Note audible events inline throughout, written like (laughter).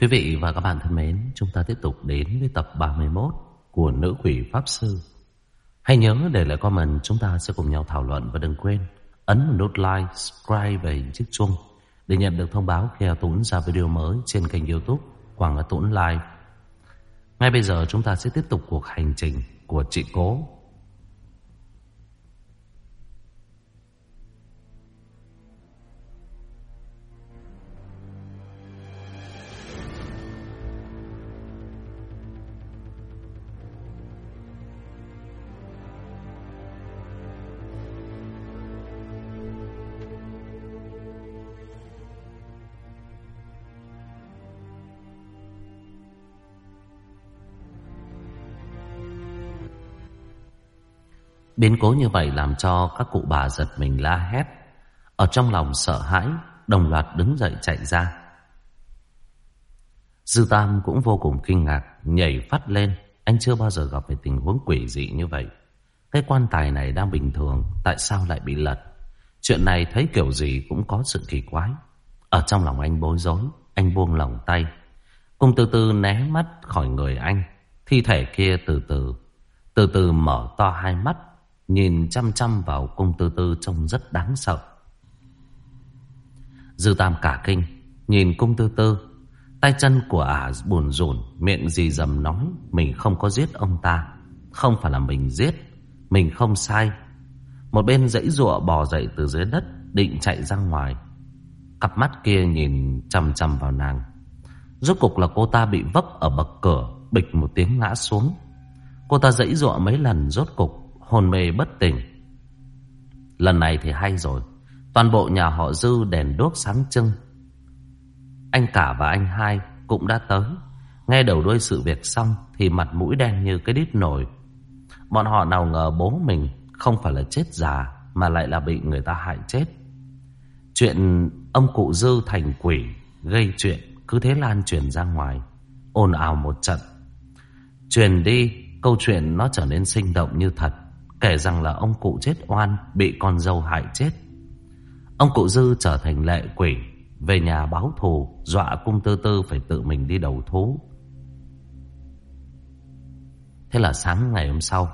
Quý vị và các bạn thân mến, chúng ta tiếp tục đến với tập 31 của Nữ Quỷ Pháp Sư. Hãy nhớ để lại comment chúng ta sẽ cùng nhau thảo luận và đừng quên ấn nút like, subscribe và hình chiếc chuông để nhận được thông báo khi Tuấn ra video mới trên kênh youtube Quảng Tuấn Live. Ngay bây giờ chúng ta sẽ tiếp tục cuộc hành trình của chị Cố Biến cố như vậy làm cho các cụ bà giật mình la hét. Ở trong lòng sợ hãi, đồng loạt đứng dậy chạy ra. Dư Tam cũng vô cùng kinh ngạc, nhảy phát lên. Anh chưa bao giờ gặp phải tình huống quỷ dị như vậy. Cái quan tài này đang bình thường, tại sao lại bị lật? Chuyện này thấy kiểu gì cũng có sự kỳ quái. Ở trong lòng anh bối rối, anh buông lòng tay. Cùng từ từ né mắt khỏi người anh. Thi thể kia từ từ, từ từ mở to hai mắt Nhìn chăm chăm vào cung tư tư trông rất đáng sợ. Dư tam cả kinh, Nhìn cung tư tư, Tay chân của ả buồn rùn, Miệng gì dầm nói Mình không có giết ông ta. Không phải là mình giết, Mình không sai. Một bên dãy rụa bò dậy từ dưới đất, Định chạy ra ngoài. Cặp mắt kia nhìn chăm chăm vào nàng. Rốt cục là cô ta bị vấp ở bậc cửa, Bịch một tiếng ngã xuống. Cô ta dãy rụa mấy lần rốt cục hôn mê bất tỉnh. Lần này thì hay rồi, toàn bộ nhà họ Dư đèn đốt sáng trưng. Anh cả và anh hai cũng đã tới. Nghe đầu đuôi sự việc xong thì mặt mũi đen như cái đít nổi. Bọn họ nào ngờ bố mình không phải là chết già mà lại là bị người ta hại chết. Chuyện ông cụ Dư thành quỷ gây chuyện cứ thế lan truyền ra ngoài, ồn ào một trận. Truyền đi, câu chuyện nó trở nên sinh động như thật. Kể rằng là ông cụ chết oan, Bị con dâu hại chết. Ông cụ Dư trở thành lệ quỷ, Về nhà báo thù, Dọa cung tư tư phải tự mình đi đầu thú. Thế là sáng ngày hôm sau,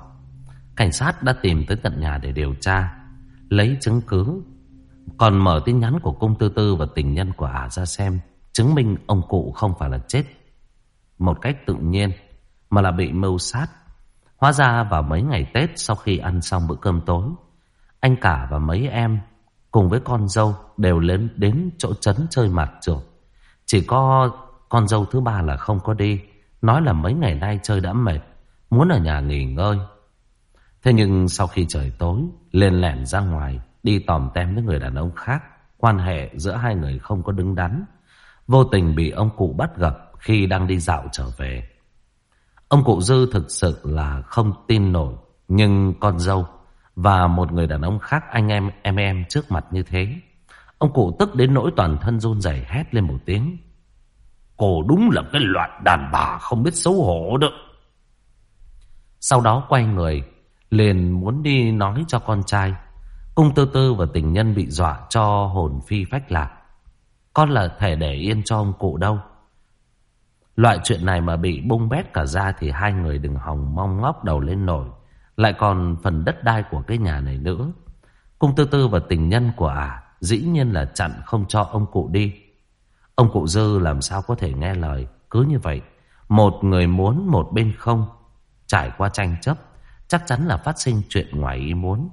Cảnh sát đã tìm tới tận nhà để điều tra, Lấy chứng cứ, Còn mở tin nhắn của cung tư tư Và tình nhân của ả ra xem, Chứng minh ông cụ không phải là chết. Một cách tự nhiên, Mà là bị mưu sát. Hóa ra vào mấy ngày Tết sau khi ăn xong bữa cơm tối, anh cả và mấy em cùng với con dâu đều lên đến chỗ trấn chơi mặt trượt. Chỉ có con dâu thứ ba là không có đi, nói là mấy ngày nay chơi đã mệt, muốn ở nhà nghỉ ngơi. Thế nhưng sau khi trời tối, lên lẻn ra ngoài, đi tòm tem với người đàn ông khác, quan hệ giữa hai người không có đứng đắn. Vô tình bị ông cụ bắt gặp khi đang đi dạo trở về. Ông cụ Dư thực sự là không tin nổi. Nhưng con dâu và một người đàn ông khác anh em em em trước mặt như thế. Ông cụ tức đến nỗi toàn thân run rẩy hét lên một tiếng. Cô đúng là cái loại đàn bà không biết xấu hổ được. Sau đó quay người, liền muốn đi nói cho con trai. Cung tư tư và tình nhân bị dọa cho hồn phi phách lạc. Con là thể để yên cho ông cụ đâu. Loại chuyện này mà bị bung bét cả ra thì hai người đừng hòng mong ngóc đầu lên nổi. Lại còn phần đất đai của cái nhà này nữa. Cung tư tư và tình nhân của ả à, dĩ nhiên là chặn không cho ông cụ đi. Ông cụ dư làm sao có thể nghe lời. Cứ như vậy, một người muốn một bên không. Trải qua tranh chấp, chắc chắn là phát sinh chuyện ngoài ý muốn.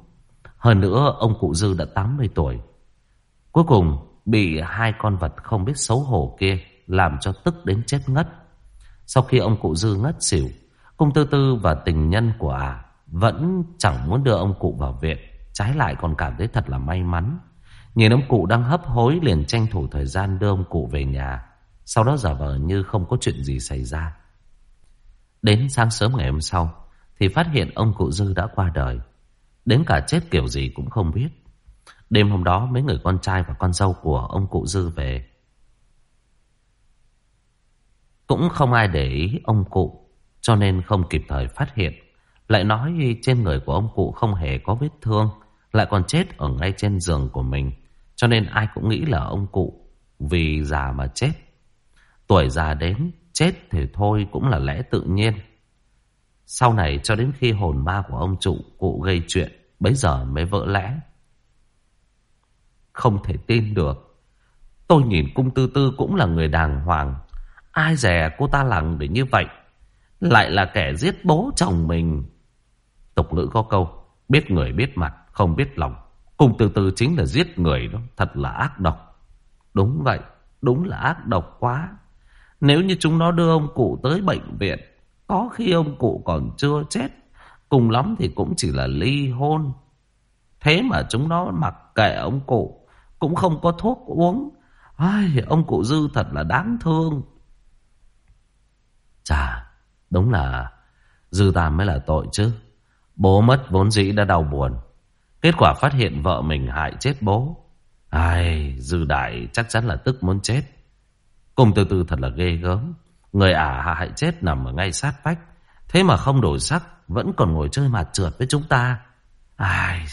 Hơn nữa, ông cụ dư đã 80 tuổi. Cuối cùng, bị hai con vật không biết xấu hổ kia làm cho tức đến chết ngất. Sau khi ông cụ dư ngất xỉu, cung tư tư và tình nhân của ả vẫn chẳng muốn đưa ông cụ vào viện. Trái lại còn cảm thấy thật là may mắn. Nhìn ông cụ đang hấp hối liền tranh thủ thời gian đưa ông cụ về nhà. Sau đó giả vờ như không có chuyện gì xảy ra. Đến sáng sớm ngày hôm sau thì phát hiện ông cụ dư đã qua đời. Đến cả chết kiểu gì cũng không biết. Đêm hôm đó mấy người con trai và con dâu của ông cụ dư về cũng không ai để ý ông cụ Cho nên không kịp thời phát hiện Lại nói trên người của ông cụ không hề có vết thương Lại còn chết ở ngay trên giường của mình Cho nên ai cũng nghĩ là ông cụ Vì già mà chết Tuổi già đến, chết thì thôi cũng là lẽ tự nhiên. Sau này cho đến khi hồn ma của ông trụ cụ gây chuyện, bấy giờ mới vỡ lẽ. Không thể tin được. Tôi nhìn cung tư tư cũng là người đàng hoàng. Ai dè cô ta lằng để như vậy. Lại là kẻ giết bố chồng mình. Tục ngữ có câu, biết người biết mặt, không biết lòng. cùng từ từ chính là giết người đó, thật là ác độc. Đúng vậy, đúng là ác độc quá. Nếu như chúng nó đưa ông cụ tới bệnh viện, có khi ông cụ còn chưa chết. Cùng lắm thì cũng chỉ là ly hôn. Thế mà chúng nó mặc kệ ông cụ, cũng không có thuốc uống. Ai, ông cụ Dư thật là đáng thương. Chà, đúng là Dư tàm mới là tội chứ. Bố mất vốn dĩ đã đau buồn. Kết quả phát hiện vợ mình hại chết bố. Ai, Dư Đại chắc chắn là tức muốn chết. Cùng từ từ thật là ghê gớm. Người ả hại chết nằm ở ngay sát vách. Thế mà không đổi sắc, vẫn còn ngồi chơi mặt trượt với chúng ta. Ai...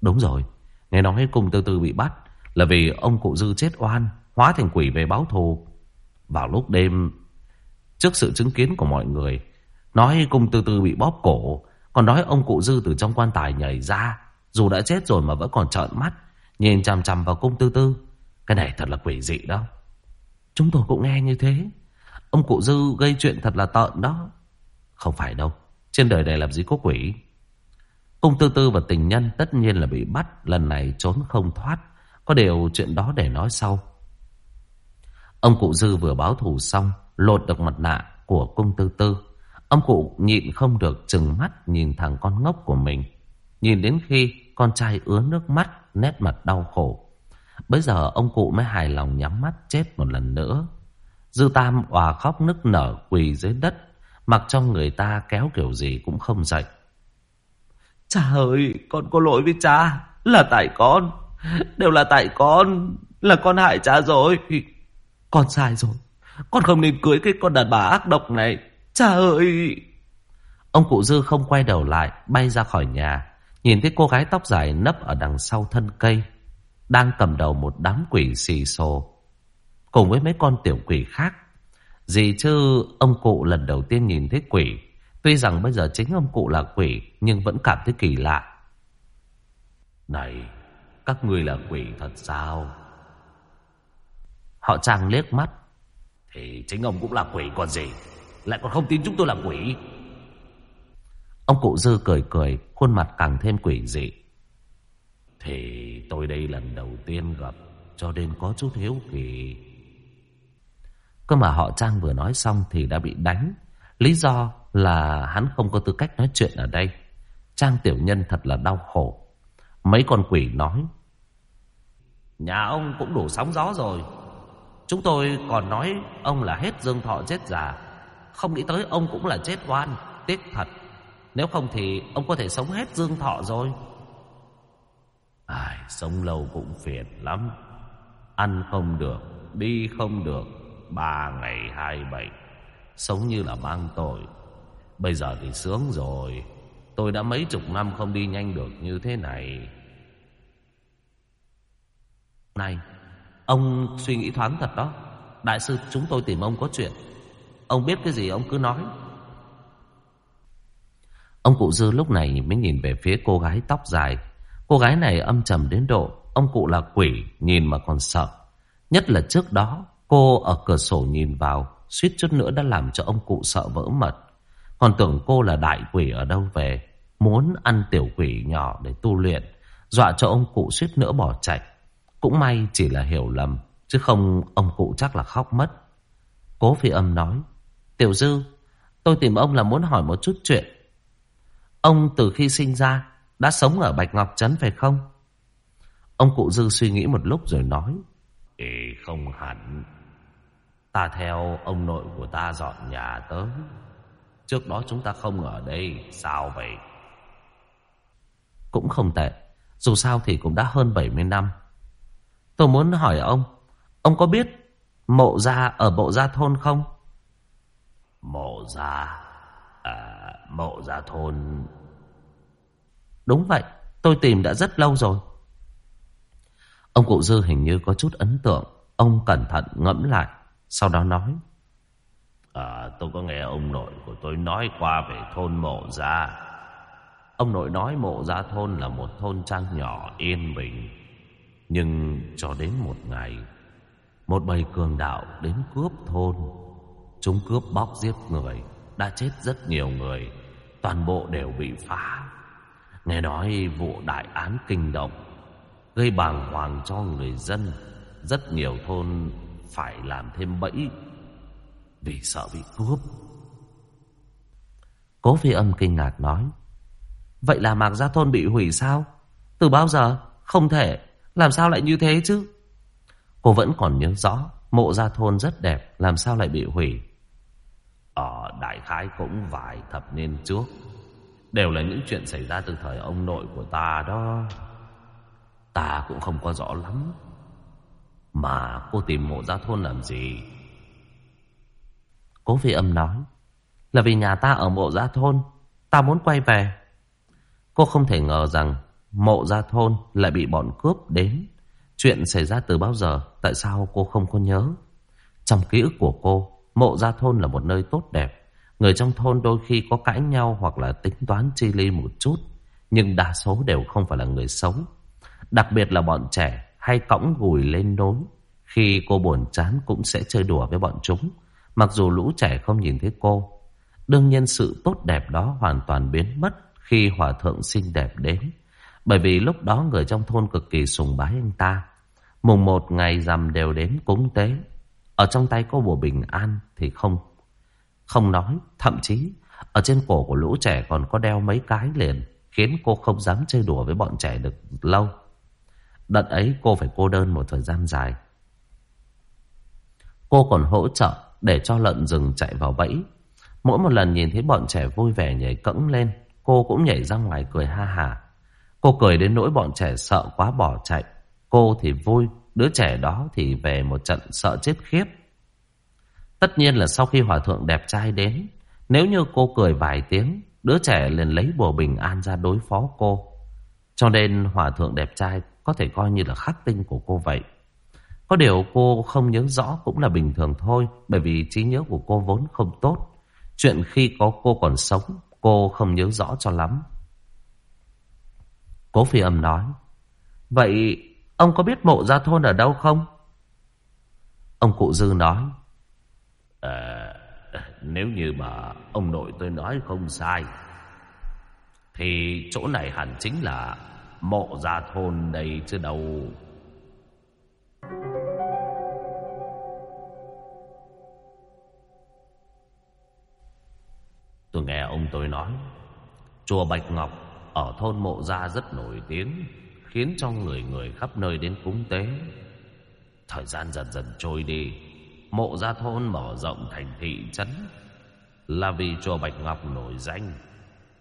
Đúng rồi, nghe nói cùng từ từ bị bắt là vì ông cụ Dư chết oan, hóa thành quỷ về báo thù. Vào lúc đêm, trước sự chứng kiến của mọi người, nói cung từ từ bị bóp cổ, còn nói ông cụ Dư từ trong quan tài nhảy ra, dù đã chết rồi mà vẫn còn trợn mắt, nhìn chằm chằm vào cung tư tư. Cái này thật là quỷ dị đó. Chúng tôi cũng nghe như thế. Ông cụ Dư gây chuyện thật là tợn đó. Không phải đâu. Trên đời này làm gì có quỷ. Cung tư tư và tình nhân tất nhiên là bị bắt. Lần này trốn không thoát. Có điều chuyện đó để nói sau. Ông cụ Dư vừa báo thù xong. Lột được mặt nạ của cung tư tư. Ông cụ nhịn không được chừng mắt nhìn thằng con ngốc của mình. Nhìn đến khi con trai ứa nước mắt, nét mặt đau khổ. Bây giờ ông cụ mới hài lòng nhắm mắt chết một lần nữa. Dư Tam òa khóc nức nở quỳ dưới đất, mặc cho người ta kéo kiểu gì cũng không dậy. Cha ơi, con có lỗi với cha, là tại con, đều là tại con, là con hại cha rồi. Con sai rồi, con không nên cưới cái con đàn bà ác độc này, cha ơi. Ông cụ Dư không quay đầu lại, bay ra khỏi nhà, nhìn thấy cô gái tóc dài nấp ở đằng sau thân cây, đang cầm đầu một đám quỷ xì xồ cùng với mấy con tiểu quỷ khác. Gì chứ ông cụ lần đầu tiên nhìn thấy quỷ, tuy rằng bây giờ chính ông cụ là quỷ nhưng vẫn cảm thấy kỳ lạ. Này, các ngươi là quỷ thật sao? Họ trang liếc mắt. Thì chính ông cũng là quỷ còn gì, lại còn không tin chúng tôi là quỷ. Ông cụ dư cười cười, khuôn mặt càng thêm quỷ dị. Thì tôi đây lần đầu tiên gặp Cho nên có chút hiếu kỳ. Cơ mà họ Trang vừa nói xong Thì đã bị đánh. Lý do là hắn không có tư cách nói chuyện ở đây. Trang tiểu nhân thật là đau khổ. Mấy con quỷ nói Nhà ông cũng đủ sóng gió rồi Chúng tôi còn nói Ông là hết dương thọ chết già. Không nghĩ tới ông cũng là chết oan Tiếc thật. Nếu không thì ông có thể sống hết dương thọ rồi. Ai, sống lâu cũng phiền lắm. Ăn không được Đi không được. Ba ngày hai bệnh Sống như là mang tội. Bây giờ thì sướng rồi. Tôi đã mấy chục năm không đi nhanh được như thế này. Này Ông suy nghĩ thoáng thật đó. Đại sư, chúng tôi tìm ông có chuyện. Ông biết cái gì ông cứ nói. Ông cụ dư lúc này mới nhìn về phía cô gái tóc dài. Cô gái này âm trầm đến độ Ông cụ là quỷ, nhìn mà còn sợ. Nhất là trước đó, Cô ở cửa sổ nhìn vào, suýt chút nữa đã làm cho ông cụ sợ vỡ mật. Còn tưởng cô là đại quỷ ở đâu về, Muốn ăn tiểu quỷ nhỏ để tu luyện, Dọa cho ông cụ suýt nữa bỏ chạy. Cũng may chỉ là hiểu lầm Chứ không ông cụ chắc là khóc mất Cố phi âm nói Tiểu dư Tôi tìm ông là muốn hỏi một chút chuyện Ông từ khi sinh ra đã sống ở Bạch Ngọc Trấn phải không? Ông cụ dư suy nghĩ một lúc rồi nói. Ê, không hẳn. Ta theo ông nội của ta dọn nhà tới. Trước đó chúng ta không ở đây. Sao vậy? Cũng không tệ. Dù sao thì cũng đã hơn 70 năm. Tôi muốn hỏi ông. Ông có biết mộ gia ở bộ gia thôn không? Mộ gia... À, mộ gia thôn Đúng vậy, tôi tìm đã rất lâu rồi. Ông cụ Dư hình như có chút ấn tượng. Ông cẩn thận ngẫm lại. Sau đó nói. À, tôi có nghe ông nội của tôi nói qua về thôn mộ gia. Ông nội nói mộ gia thôn là một thôn trang nhỏ yên bình. Nhưng cho đến một ngày, một bầy cường đạo đến cướp thôn. Chúng cướp bóc giết người, đã chết rất nhiều người, toàn bộ đều bị phá. Nghe nói vụ đại án kinh động, gây bàng hoàng cho người dân. Rất nhiều thôn phải làm thêm bẫy vì sợ bị cướp. Cố phi âm kinh ngạc nói. Vậy là Mạc Gia Thôn bị hủy sao? Từ bao giờ? Không thể. Làm sao lại như thế chứ? Cô vẫn còn nhớ rõ. Mộ Gia Thôn rất đẹp. Làm sao lại bị hủy? Ở đại khái cũng vài thập niên trước. Đều là những chuyện xảy ra từ thời ông nội của ta đó. Ta cũng không có rõ lắm. Mà cô tìm mộ Gia Thôn làm gì? Cố phi âm nói, Là vì nhà ta ở mộ gia thôn, Ta muốn quay về Cô không thể ngờ rằng Mộ ra thôn lại bị bọn cướp đến. Chuyện xảy ra từ bao giờ? Tại sao cô không có nhớ? Trong ký ức của cô, Mộ ra thôn là một nơi tốt đẹp. Người trong thôn đôi khi có cãi nhau Hoặc là tính toán chi ly một chút, Nhưng đa số đều không phải là người xấu. Đặc biệt là bọn trẻ Hay cõng gùi lên nối Khi cô buồn chán cũng sẽ chơi đùa với bọn chúng, Mặc dù lũ trẻ không nhìn thấy cô. Đương nhiên sự tốt đẹp đó hoàn toàn biến mất Khi hòa thượng xinh đẹp đến. Bởi vì lúc đó người trong thôn cực kỳ sùng bái anh ta. Mùng một ngày rằm đều đến cúng tế. Ở trong tay có bùa bình an thì không. Không nói Thậm chí Ở trên cổ của lũ trẻ còn có đeo mấy cái liền Khiến cô không dám chơi đùa với bọn trẻ được lâu. Đợt ấy cô phải cô đơn một thời gian dài. Cô còn hỗ trợ để cho lợn rừng chạy vào bẫy. Mỗi một lần nhìn thấy bọn trẻ vui vẻ nhảy cẫng lên, cô cũng nhảy ra ngoài cười ha hà. Cô cười đến nỗi bọn trẻ sợ quá bỏ chạy. Cô thì vui, đứa trẻ đó thì về một trận sợ chết khiếp. Tất nhiên là sau khi hòa thượng đẹp trai đến, nếu như cô cười vài tiếng, đứa trẻ liền lấy bùa bình an ra đối phó cô. Cho nên hòa thượng đẹp trai có thể coi như là khắc tinh của cô vậy. Có điều cô không nhớ rõ cũng là bình thường thôi Bởi vì trí nhớ của cô vốn không tốt Chuyện khi có cô còn sống Cô không nhớ rõ cho lắm Cố phi âm nói. Vậy ông có biết mộ gia thôn ở đâu không? Ông cụ dư nói. À, Nếu như mà ông nội tôi nói không sai Thì chỗ này hẳn chính là mộ gia thôn đây chứ đâu. Tôi nghe ông tôi nói Chùa Bạch Ngọc ở thôn Mộ Gia rất nổi tiếng, Khiến cho người người khắp nơi đến cúng tế. Thời gian dần dần trôi đi, Mộ Gia thôn mở rộng thành thị trấn. Là vì chùa Bạch Ngọc nổi danh.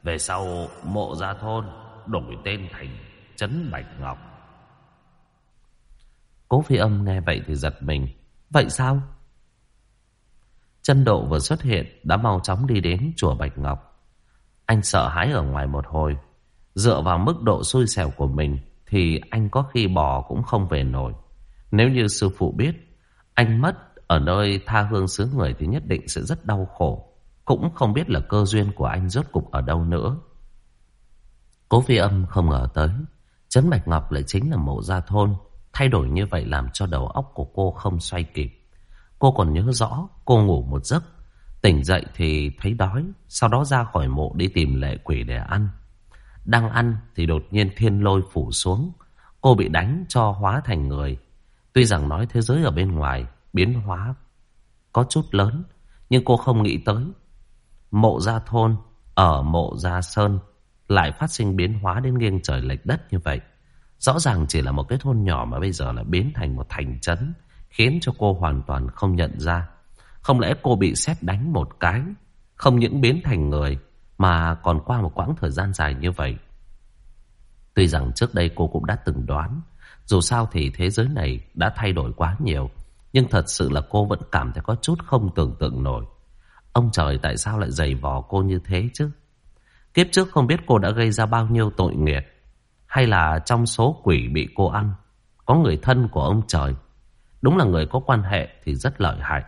Về sau, Mộ Gia thôn Đổi tên thành Trấn Bạch Ngọc. Cố phi âm nghe vậy thì giật mình. Vậy sao? Chân độ vừa xuất hiện, đã mau chóng đi đến chùa Bạch Ngọc. Anh sợ hãi ở ngoài một hồi. Dựa vào mức độ xui xẻo của mình thì anh có khi bỏ cũng không về nổi. Nếu như sư phụ biết, anh mất ở nơi tha hương xứ người thì nhất định sẽ rất đau khổ. Cũng không biết là cơ duyên của anh rốt cục ở đâu nữa. Cố phi âm không ngờ tới. Trấn Bạch Ngọc lại chính là mộ gia thôn. Thay đổi như vậy làm cho đầu óc của cô không xoay kịp. Cô còn nhớ rõ, cô ngủ một giấc, Tỉnh dậy thì thấy đói, Sau đó ra khỏi mộ đi tìm lệ quỷ để ăn đang ăn thì đột nhiên thiên lôi phủ xuống. Cô bị đánh cho hóa thành người. Tuy rằng nói thế giới ở bên ngoài Biến hóa có chút lớn, Nhưng cô không nghĩ tới. Mộ gia thôn Ở mộ gia sơn Lại phát sinh biến hóa đến nghiêng trời lệch đất như vậy. Rõ ràng chỉ là một cái thôn nhỏ Mà bây giờ là biến thành một thành trấn, Khiến cho cô hoàn toàn không nhận ra. Không lẽ cô bị xét đánh một cái, Không những biến thành người mà còn qua một quãng thời gian dài như vậy Tuy rằng trước đây cô cũng đã từng đoán, Dù sao thì thế giới này đã thay đổi quá nhiều, Nhưng thật sự là cô vẫn cảm thấy có chút không tưởng tượng nổi Ông trời, tại sao lại dày vò cô như thế chứ Kiếp trước không biết cô đã gây ra bao nhiêu tội nghiệp, Hay là trong số quỷ bị cô ăn, Có người thân của ông trời Đúng là người có quan hệ thì rất lợi hại.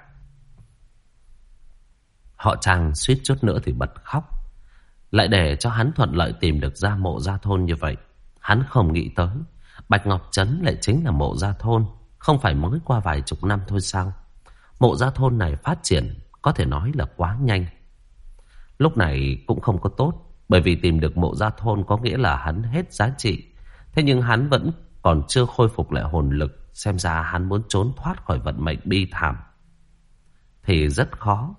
Họ chàng suýt chút nữa thì bật khóc. Lại để cho hắn thuận lợi tìm được ra mộ gia thôn như vậy. Hắn không nghĩ tới. Bạch Ngọc Trấn lại chính là mộ gia thôn. Không phải mới qua vài chục năm thôi sao. Mộ gia thôn này phát triển có thể nói là quá nhanh. Lúc này cũng không có tốt. Bởi vì tìm được mộ gia thôn có nghĩa là hắn hết giá trị. Thế nhưng hắn vẫn còn chưa khôi phục lại hồn lực. Xem ra hắn muốn trốn thoát khỏi vận mệnh bi thảm. Thì rất khó.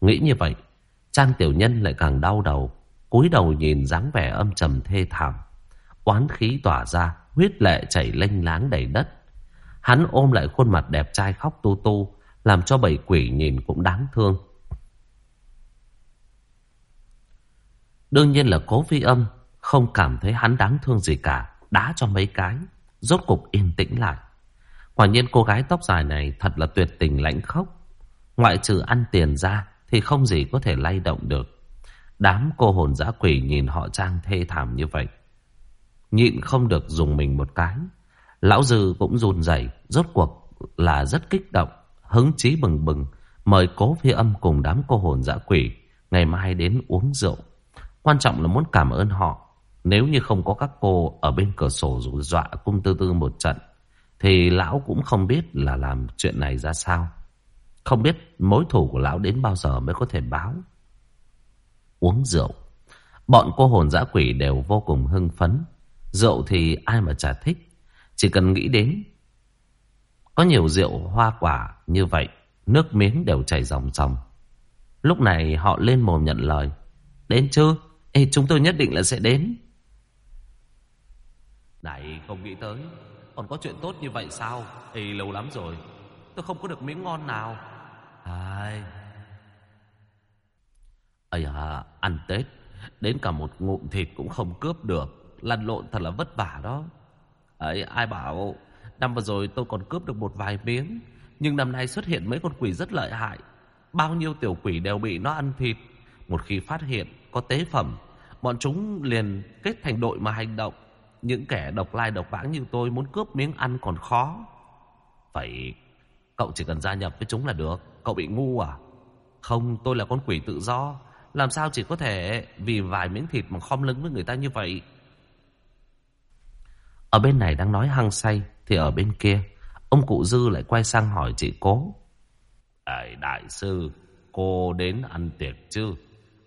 Nghĩ như vậy, Trang Tiểu Nhân lại càng đau đầu, cúi đầu nhìn dáng vẻ âm trầm thê thảm. Oán khí tỏa ra, huyết lệ chảy lênh láng đầy đất. Hắn ôm lại khuôn mặt đẹp trai khóc tu tu, làm cho bảy quỷ nhìn cũng đáng thương. Đương nhiên là cố phi âm, không cảm thấy hắn đáng thương gì cả, đá cho mấy cái, rốt cục yên tĩnh lại. Quả nhiên cô gái tóc dài này thật là tuyệt tình lãnh khốc. Ngoại trừ ăn tiền ra, thì không gì có thể lay động được. Đám cô hồn dã quỷ nhìn họ trang thê thảm như vậy. Nhịn không được dùng mình một cái. Lão Dư cũng run rẩy rốt cuộc là rất kích động, hứng chí bừng bừng, mời cố phi âm cùng đám cô hồn dã quỷ ngày mai đến uống rượu. Quan trọng là muốn cảm ơn họ. Nếu như không có các cô ở bên cửa sổ rủ dọa cung tư tư một trận, thì lão cũng không biết là làm chuyện này ra sao. Không biết mối thù của lão đến bao giờ mới có thể báo. Uống rượu. Bọn cô hồn dã quỷ đều vô cùng hưng phấn. Rượu thì ai mà chả thích. Chỉ cần nghĩ đến. Có nhiều rượu hoa quả như vậy. Nước miếng đều chảy ròng ròng. Lúc này họ lên mồm nhận lời. Đến chưa? Ê, chúng tôi nhất định là sẽ đến. Này không nghĩ tới Còn có chuyện tốt như vậy sao Ê lâu lắm rồi Tôi không có được miếng ngon nào Ai... Ây à, ăn Tết, đến cả một ngụm thịt cũng không cướp được. Lăn lộn thật là vất vả đó. Ấy, ai bảo năm vừa rồi tôi còn cướp được một vài miếng. Nhưng năm nay xuất hiện mấy con quỷ rất lợi hại. Bao nhiêu tiểu quỷ đều bị nó ăn thịt. Một khi phát hiện có tế phẩm, bọn chúng liền kết thành đội mà hành động. Những kẻ độc lai độc vãng như tôi muốn cướp miếng ăn còn khó. Vậy cậu chỉ cần gia nhập với chúng là được. Cậu bị ngu à? Không, tôi là con quỷ tự do. Làm sao chỉ có thể vì vài miếng thịt mà khom lưng với người ta như vậy? Ở bên này đang nói hăng say, thì ở bên kia, ông cụ Dư lại quay sang hỏi chị cố. Đại, đại sư, cô đến ăn tiệc chứ?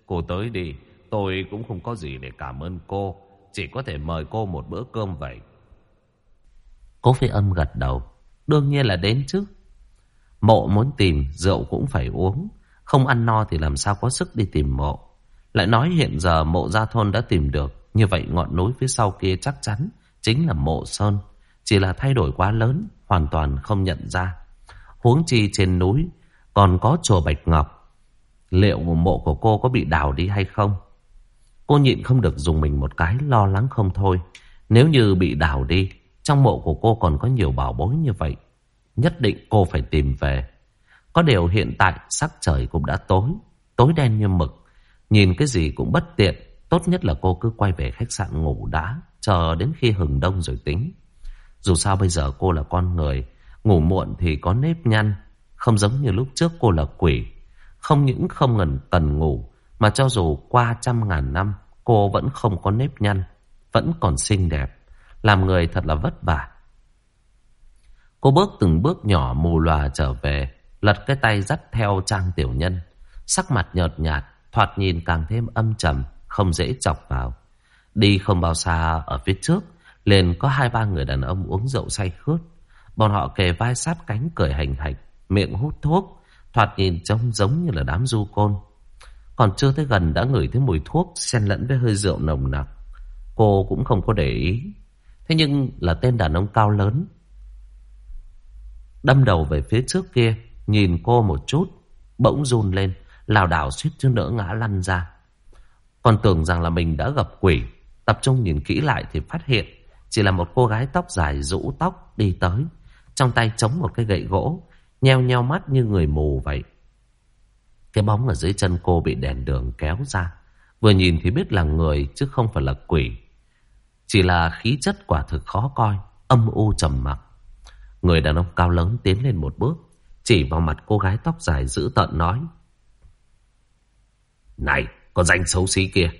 Cô tới đi, tôi cũng không có gì để cảm ơn cô. Chỉ có thể mời cô một bữa cơm vậy. Cố phi âm gật đầu. Đương nhiên là đến chứ. Mộ muốn tìm rượu cũng phải uống không ăn no thì làm sao có sức đi tìm mộ. Lại nói hiện giờ mộ gia thôn đã tìm được. Như vậy ngọn núi phía sau kia chắc chắn Chính là mộ sơn. Chỉ là thay đổi quá lớn, Hoàn toàn không nhận ra. Huống chi trên núi Còn có chùa Bạch Ngọc. Liệu mộ của cô có bị đào đi hay không? Cô nhịn không được dùng mình một cái, Lo lắng không thôi. Nếu như bị đào đi, Trong mộ của cô còn có nhiều bảo bối như vậy, Nhất định cô phải tìm về. Có điều hiện tại sắc trời cũng đã tối Tối đen như mực. Nhìn cái gì cũng bất tiện Tốt nhất là cô cứ quay về khách sạn ngủ đã Chờ đến khi hừng đông rồi tính. Dù sao bây giờ cô là con người Ngủ muộn thì có nếp nhăn Không giống như lúc trước cô là quỷ. Không những không ngần cần ngủ Mà cho dù qua trăm ngàn năm Cô vẫn không có nếp nhăn Vẫn còn xinh đẹp Làm người thật là vất vả. Cô bước từng bước nhỏ mù lòa trở về, lật cái tay dắt theo Trang Tiểu Nhân. Sắc mặt nhợt nhạt, thoạt nhìn càng thêm âm trầm, không dễ chọc vào. Đi không bao xa ở phía trước, liền có hai ba người đàn ông uống rượu say khướt. Bọn họ kề vai sát cánh cười hành hạch, miệng hút thuốc, thoạt nhìn trông giống như là đám du côn. Còn chưa tới gần đã ngửi thấy mùi thuốc xen lẫn với hơi rượu nồng nặc. Cô cũng không có để ý. Thế nhưng là tên đàn ông cao lớn Đâm đầu về phía trước kia Nhìn cô một chút, Bỗng run lên, lảo đảo suýt chút nữa ngã lăn ra. Còn tưởng rằng là mình đã gặp quỷ, Tập trung nhìn kỹ lại thì phát hiện Chỉ là một cô gái tóc dài rũ tóc đi tới, Trong tay chống một cái gậy gỗ, Nheo nheo mắt như người mù vậy. Cái bóng ở dưới chân cô bị đèn đường kéo ra, Vừa nhìn thì biết là người chứ không phải là quỷ. Chỉ là khí chất quả thực khó coi, Âm u trầm mặc. Người đàn ông cao lớn tiến lên một bước chỉ vào mặt cô gái tóc dài dữ tợn nói Này, con danh xấu xí kia.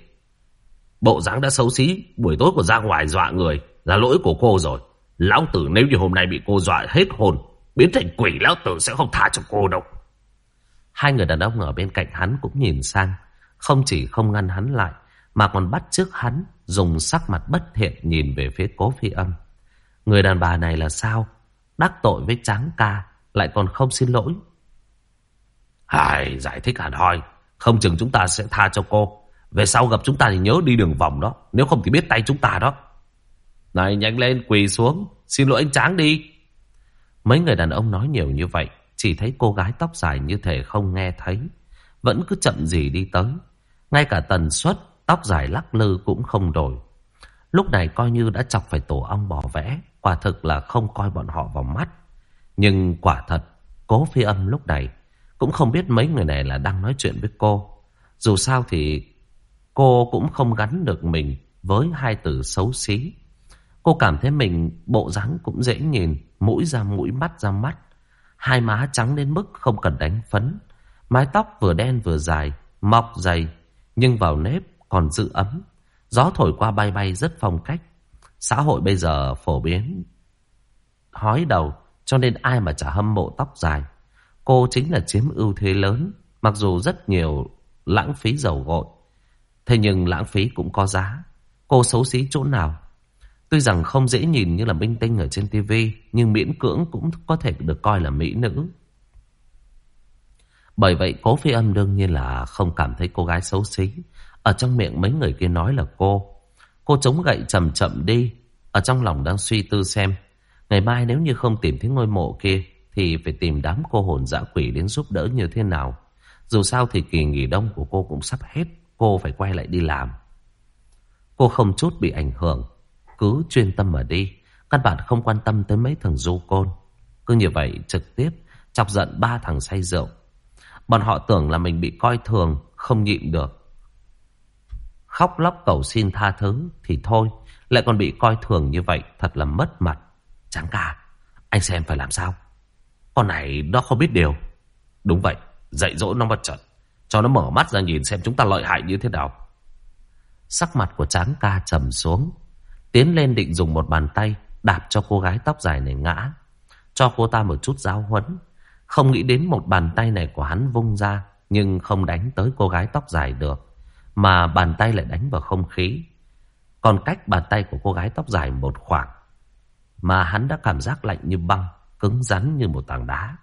Bộ dáng đã xấu xí, buổi tối còn ra ngoài dọa người, là lỗi của cô rồi. Lão tử nếu như hôm nay bị cô dọa hết hồn, biến thành quỷ lão tử sẽ không tha cho cô đâu. Hai người đàn ông ở bên cạnh hắn cũng nhìn sang, không chỉ không ngăn hắn lại, mà còn bắt trước hắn dùng sắc mặt bất thiện nhìn về phía cố phi âm. Người đàn bà này là sao? Đắc tội với tráng ca, lại còn không xin lỗi. Hài, giải thích hẳn hoi, không chừng chúng ta sẽ tha cho cô. Về sau gặp chúng ta thì nhớ đi đường vòng đó, nếu không thì biết tay chúng ta đó. Này nhanh lên quỳ xuống. Xin lỗi anh Tráng đi. Mấy người đàn ông nói nhiều như vậy Chỉ thấy cô gái tóc dài như thể không nghe thấy. Vẫn cứ chậm gì đi tới. Ngay cả tần suất Tóc dài lắc lư cũng không đổi. Lúc này coi như đã chọc phải tổ ong bỏ vẽ Quả thực là không coi bọn họ vào mắt. Nhưng quả thật Cố phi âm lúc này Cũng không biết mấy người này là đang nói chuyện với cô Dù sao thì Cô cũng không gắn được mình Với hai từ xấu xí Cô cảm thấy mình bộ dáng cũng dễ nhìn, mũi ra mũi, mắt ra mắt. Hai má trắng đến mức không cần đánh phấn. Mái tóc vừa đen vừa dài, mọc dày, nhưng vào nếp còn giữ ấm. Gió thổi qua bay bay rất phong cách. Xã hội bây giờ phổ biến hói đầu, cho nên ai mà chả hâm mộ tóc dài. Cô chính là chiếm ưu thế lớn, mặc dù rất nhiều lãng phí dầu gội. Thế nhưng lãng phí cũng có giá. Cô xấu xí chỗ nào Tuy rằng không dễ nhìn như là minh tinh ở trên tivi Nhưng miễn cưỡng cũng có thể được coi là mỹ nữ Bởi vậy cố phi âm đương nhiên là không cảm thấy cô gái xấu xí Ở trong miệng mấy người kia nói là cô Cô chống gậy chậm chậm đi Ở trong lòng đang suy tư xem Ngày mai nếu như không tìm thấy ngôi mộ kia, Thì phải tìm đám cô hồn dã quỷ đến giúp đỡ như thế nào. Dù sao thì kỳ nghỉ đông của cô cũng sắp hết, Cô phải quay lại đi làm. Cô không chút bị ảnh hưởng, cứ chuyên tâm mà đi. Căn bản không quan tâm tới mấy thằng du côn. Cứ như vậy trực tiếp, Chọc giận ba thằng say rượu. Bọn họ tưởng là mình bị coi thường, Không nhịn được. Khóc lóc cầu xin tha thứ Thì thôi, Lại còn bị coi thường như vậy, Thật là mất mặt. Chẳng cả Anh xem phải làm sao. Con này nó không biết điều. Đúng vậy, Dạy dỗ nó một trận Cho nó mở mắt ra nhìn xem chúng ta lợi hại như thế nào. Sắc mặt của tráng ca trầm xuống, Tiến lên định dùng một bàn tay Đạp cho cô gái tóc dài này ngã, Cho cô ta một chút giáo huấn. Không nghĩ đến một bàn tay này của hắn vung ra, Nhưng không đánh tới cô gái tóc dài được, Mà bàn tay lại đánh vào không khí. Còn cách bàn tay của cô gái tóc dài một khoảng mà hắn đã cảm giác lạnh như băng Cứng rắn như một tảng đá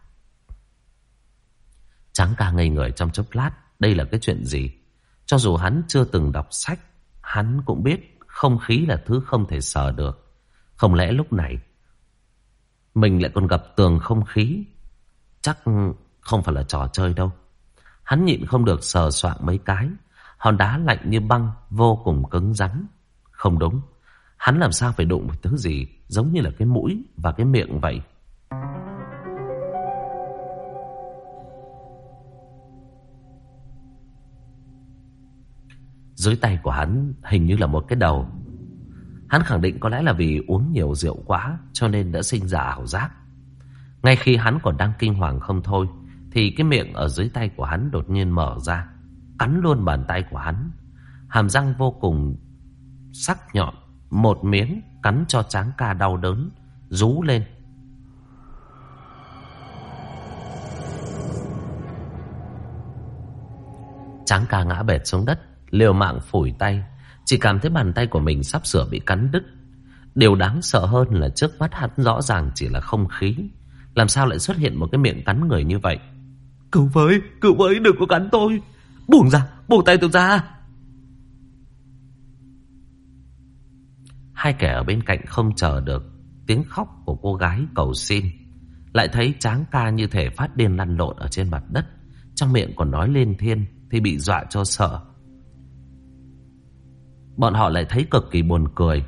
Tráng ca ngây người trong chốc lát Đây là cái chuyện gì Cho dù hắn chưa từng đọc sách Hắn cũng biết không khí là thứ không thể sờ được. Không lẽ lúc này mình lại còn gặp tường không khí? Chắc không phải là trò chơi đâu. Hắn nhịn không được sờ soạn mấy cái. Hòn đá lạnh như băng, vô cùng cứng rắn. Không đúng. Hắn làm sao phải đụng một thứ gì giống như là cái mũi và cái miệng vậy. Dưới tay của hắn hình như là một cái đầu. Hắn khẳng định có lẽ là vì uống nhiều rượu quá cho nên đã sinh ra ảo giác. Ngay khi hắn còn đang kinh hoàng không thôi thì cái miệng ở dưới tay của hắn đột nhiên mở ra, cắn luôn bàn tay của hắn. Hàm răng vô cùng sắc nhọn, một miếng cắn cho tráng ca đau đớn, rú lên. Tráng ca ngã bệt xuống đất liều mạng phủi tay. Chỉ cảm thấy bàn tay của mình sắp sửa bị cắn đứt. Điều đáng sợ hơn là trước mắt hắn rõ ràng chỉ là không khí. Làm sao lại xuất hiện một cái miệng cắn người như vậy? Cứu với, cứu với, đừng có cắn tôi. Buông ra, buông tay tôi ra. Hai kẻ ở bên cạnh không chờ được. Tiếng khóc của cô gái cầu xin. Lại thấy tráng ca như thể phát điên lăn lộn ở trên mặt đất. Trong miệng còn nói lên thiên Thì bị dọa cho sợ. Bọn họ lại thấy cực kỳ buồn cười.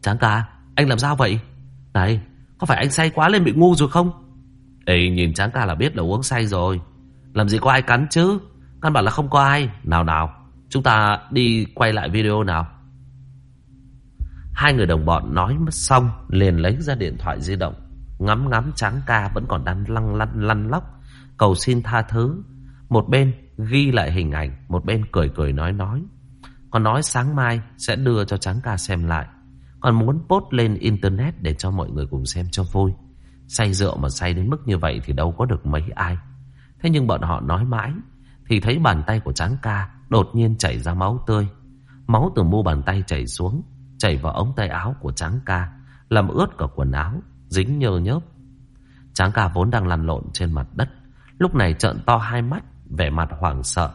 Tráng ca, Anh làm sao vậy? Này, có phải anh say quá lên bị ngu rồi không? Ê, nhìn tráng ca là biết là uống say rồi. Làm gì có ai cắn chứ? Căn bản là không có ai. Nào nào, Chúng ta đi quay lại video nào. Hai người đồng bọn nói xong Liền lấy ra điện thoại di động Ngắm ngắm tráng ca vẫn còn đang lăn lăn lăn lóc Cầu xin tha thứ Một bên ghi lại hình ảnh, một bên cười cười nói nói. Còn nói sáng mai sẽ đưa cho tráng ca xem lại. Còn muốn post lên internet để cho mọi người cùng xem cho vui. Say rượu mà say đến mức như vậy thì đâu có được mấy ai. Thế nhưng bọn họ nói mãi thì thấy bàn tay của tráng ca đột nhiên chảy ra máu tươi. Máu từ mu bàn tay chảy xuống, chảy vào ống tay áo của tráng ca, làm ướt cả quần áo, dính nhơ nhớp. Tráng ca vốn đang lăn lộn trên mặt đất, lúc này trợn to hai mắt, vẻ mặt hoảng sợ.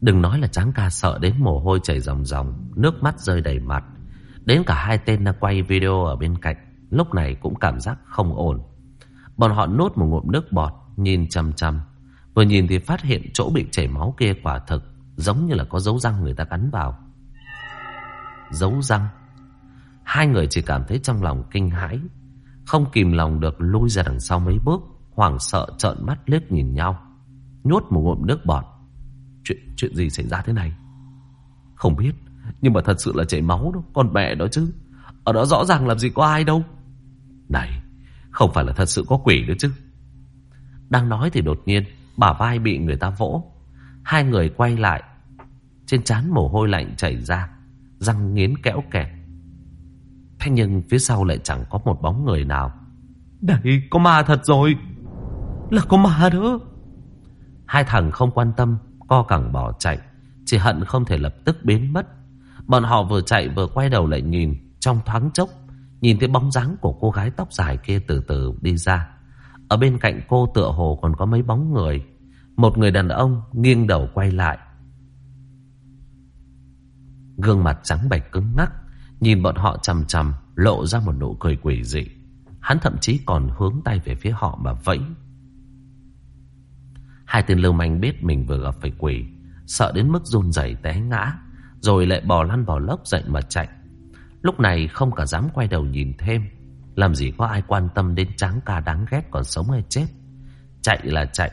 Đừng nói là tráng ca sợ đến mồ hôi chảy ròng ròng, nước mắt rơi đầy mặt. Đến cả hai tên đang quay video ở bên cạnh, lúc này cũng cảm giác không ổn. Bọn họ nuốt một ngụm nước bọt, nhìn chăm chăm. Vừa nhìn thì phát hiện chỗ bị chảy máu kia quả thực, giống như là có dấu răng người ta cắn vào. Dấu răng. Hai người chỉ cảm thấy trong lòng kinh hãi, không kìm lòng được lui ra đằng sau mấy bước, hoảng sợ trợn mắt liếc nhìn nhau, nuốt một ngụm nước bọt. Chuyện chuyện gì xảy ra thế này? Không biết, nhưng mà thật sự là chảy máu đó, con mẹ đó chứ. Ở đó rõ ràng làm gì có ai đâu. Này, không phải là thật sự có quỷ nữa chứ. Đang nói thì đột nhiên, bả vai bị người ta vỗ. Hai người quay lại, trên trán mồ hôi lạnh chảy ra, răng nghiến kẽo kẹt. Thế nhưng phía sau lại chẳng có một bóng người nào. Đây, có ma thật rồi. Là có ma đó. Hai thằng không quan tâm, co cẳng bỏ chạy. Chỉ hận không thể lập tức biến mất. Bọn họ vừa chạy vừa quay đầu lại nhìn. Trong thoáng chốc, nhìn thấy bóng dáng của cô gái tóc dài kia từ từ đi ra. Ở bên cạnh cô tựa hồ còn có mấy bóng người. Một người đàn ông nghiêng đầu quay lại. Gương mặt trắng bệch cứng ngắc. Nhìn bọn họ chằm chằm, lộ ra một nụ cười quỷ dị. Hắn thậm chí còn hướng tay về phía họ mà vẫy. Hai tên lưu manh biết mình vừa gặp phải quỷ. Sợ đến mức run rẩy té ngã. Rồi lại bò lăn bò lốc dậy mà chạy. Lúc này không cả dám quay đầu nhìn thêm. Làm gì có ai quan tâm đến tráng ca đáng ghét còn sống hay chết. Chạy là chạy.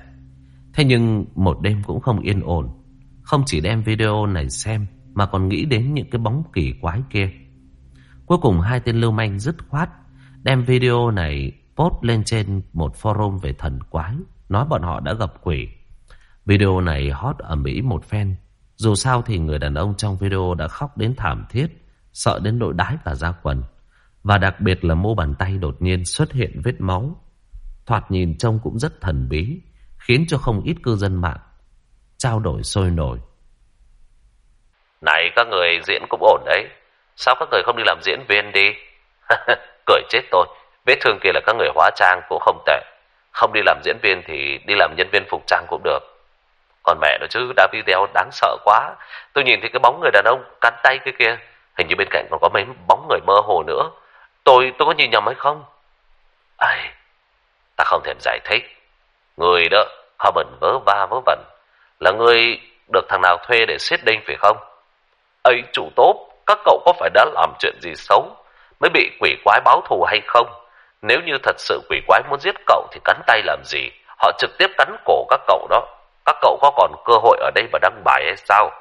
Thế nhưng một đêm cũng không yên ổn. Không chỉ đem video này xem mà còn nghĩ đến những cái bóng kỳ quái kia. Cuối cùng hai tên lưu manh dứt khoát đem video này post lên trên một forum về thần quái, nói bọn họ đã gặp quỷ. Video này hot ở Mỹ một phen. Dù sao thì người đàn ông trong video đã khóc đến thảm thiết, sợ đến nỗi đái cả da quần. Và đặc biệt là mô bàn tay đột nhiên xuất hiện vết máu. Thoạt nhìn trông cũng rất thần bí, khiến cho không ít cư dân mạng trao đổi sôi nổi. Này các người diễn cũng ổn đấy. Sao các người không đi làm diễn viên đi? (laughs) Cười chết tôi. Vết thương kia là các người hóa trang cũng không tệ. Không đi làm diễn viên thì đi làm nhân viên phục trang cũng được. Còn mẹ nó chứ, đã video đáng sợ quá. Tôi nhìn thấy cái bóng người đàn ông cắn tay cái kia. Hình như bên cạnh còn có mấy bóng người mơ hồ nữa. Tôi, tôi có nhìn nhầm hay không? Ây, ta không thèm giải thích. Người đó, comment vớ va vớ vẩn. Là người được thằng nào thuê để xếp đinh phải không? Ấy chủ tốt, các cậu có phải đã làm chuyện gì xấu mới bị quỷ quái báo thù hay không? Nếu như thật sự quỷ quái muốn giết cậu thì cắn tay làm gì? Họ trực tiếp cắn cổ các cậu đó. Các cậu có còn cơ hội ở đây mà đăng bài hay sao?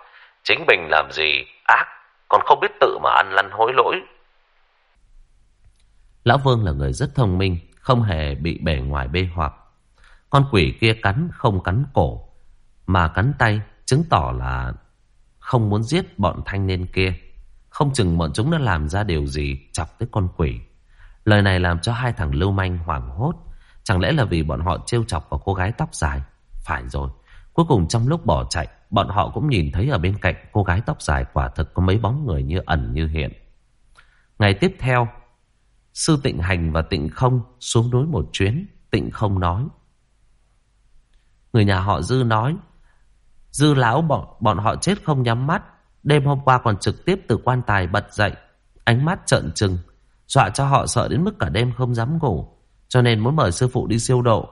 Chính mình làm gì ác, còn không biết tự mà ăn lăn hối lỗi. Lão Vương là người rất thông minh, không hề bị bề ngoài bê hoặc. Con quỷ kia cắn không cắn cổ, mà cắn tay, chứng tỏ là không muốn giết bọn thanh niên kia. Không chừng bọn chúng đã làm ra điều gì chọc tới con quỷ. Lời này làm cho hai thằng lưu manh hoảng hốt. Chẳng lẽ là vì bọn họ trêu chọc vào cô gái tóc dài? Phải rồi. Cuối cùng trong lúc bỏ chạy, bọn họ cũng nhìn thấy ở bên cạnh cô gái tóc dài quả thực có mấy bóng người như ẩn như hiện. Ngày tiếp theo, Sư Tịnh Hành và Tịnh Không xuống núi một chuyến. Tịnh Không nói. Người nhà họ Dư nói Dư lão bọn, bọn họ chết không nhắm mắt. Đêm hôm qua còn trực tiếp từ quan tài bật dậy. Ánh mắt trợn trừng. Dọa cho họ sợ đến mức cả đêm không dám ngủ. Cho nên muốn mời sư phụ đi siêu độ.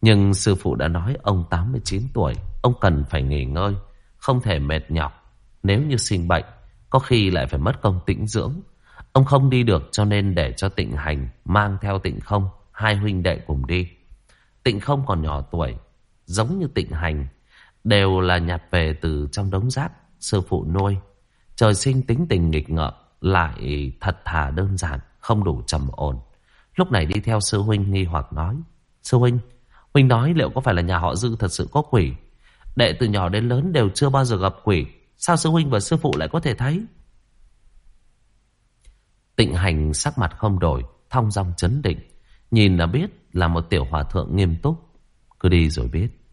Nhưng sư phụ đã nói ông 89 tuổi. Ông cần phải nghỉ ngơi. Không thể mệt nhọc. Nếu như sinh bệnh. Có khi lại phải mất công tĩnh dưỡng. Ông không đi được cho nên để cho tịnh hành mang theo tịnh không. Hai huynh đệ cùng đi. Tịnh không còn nhỏ tuổi. Giống như tịnh hành Đều là nhặt về từ trong đống rác Sư phụ nuôi Trời sinh tính tình nghịch ngợm Lại thật thà đơn giản Không đủ trầm ổn Lúc này đi theo sư huynh nghi hoặc nói Sư huynh Huynh nói liệu có phải là nhà họ Dư thật sự có quỷ? Đệ từ nhỏ đến lớn đều chưa bao giờ gặp quỷ. Sao sư huynh và sư phụ lại có thể thấy? Tịnh hành sắc mặt không đổi, thong dong chấn định. Nhìn là biết là một tiểu hòa thượng nghiêm túc. Cứ đi rồi biết.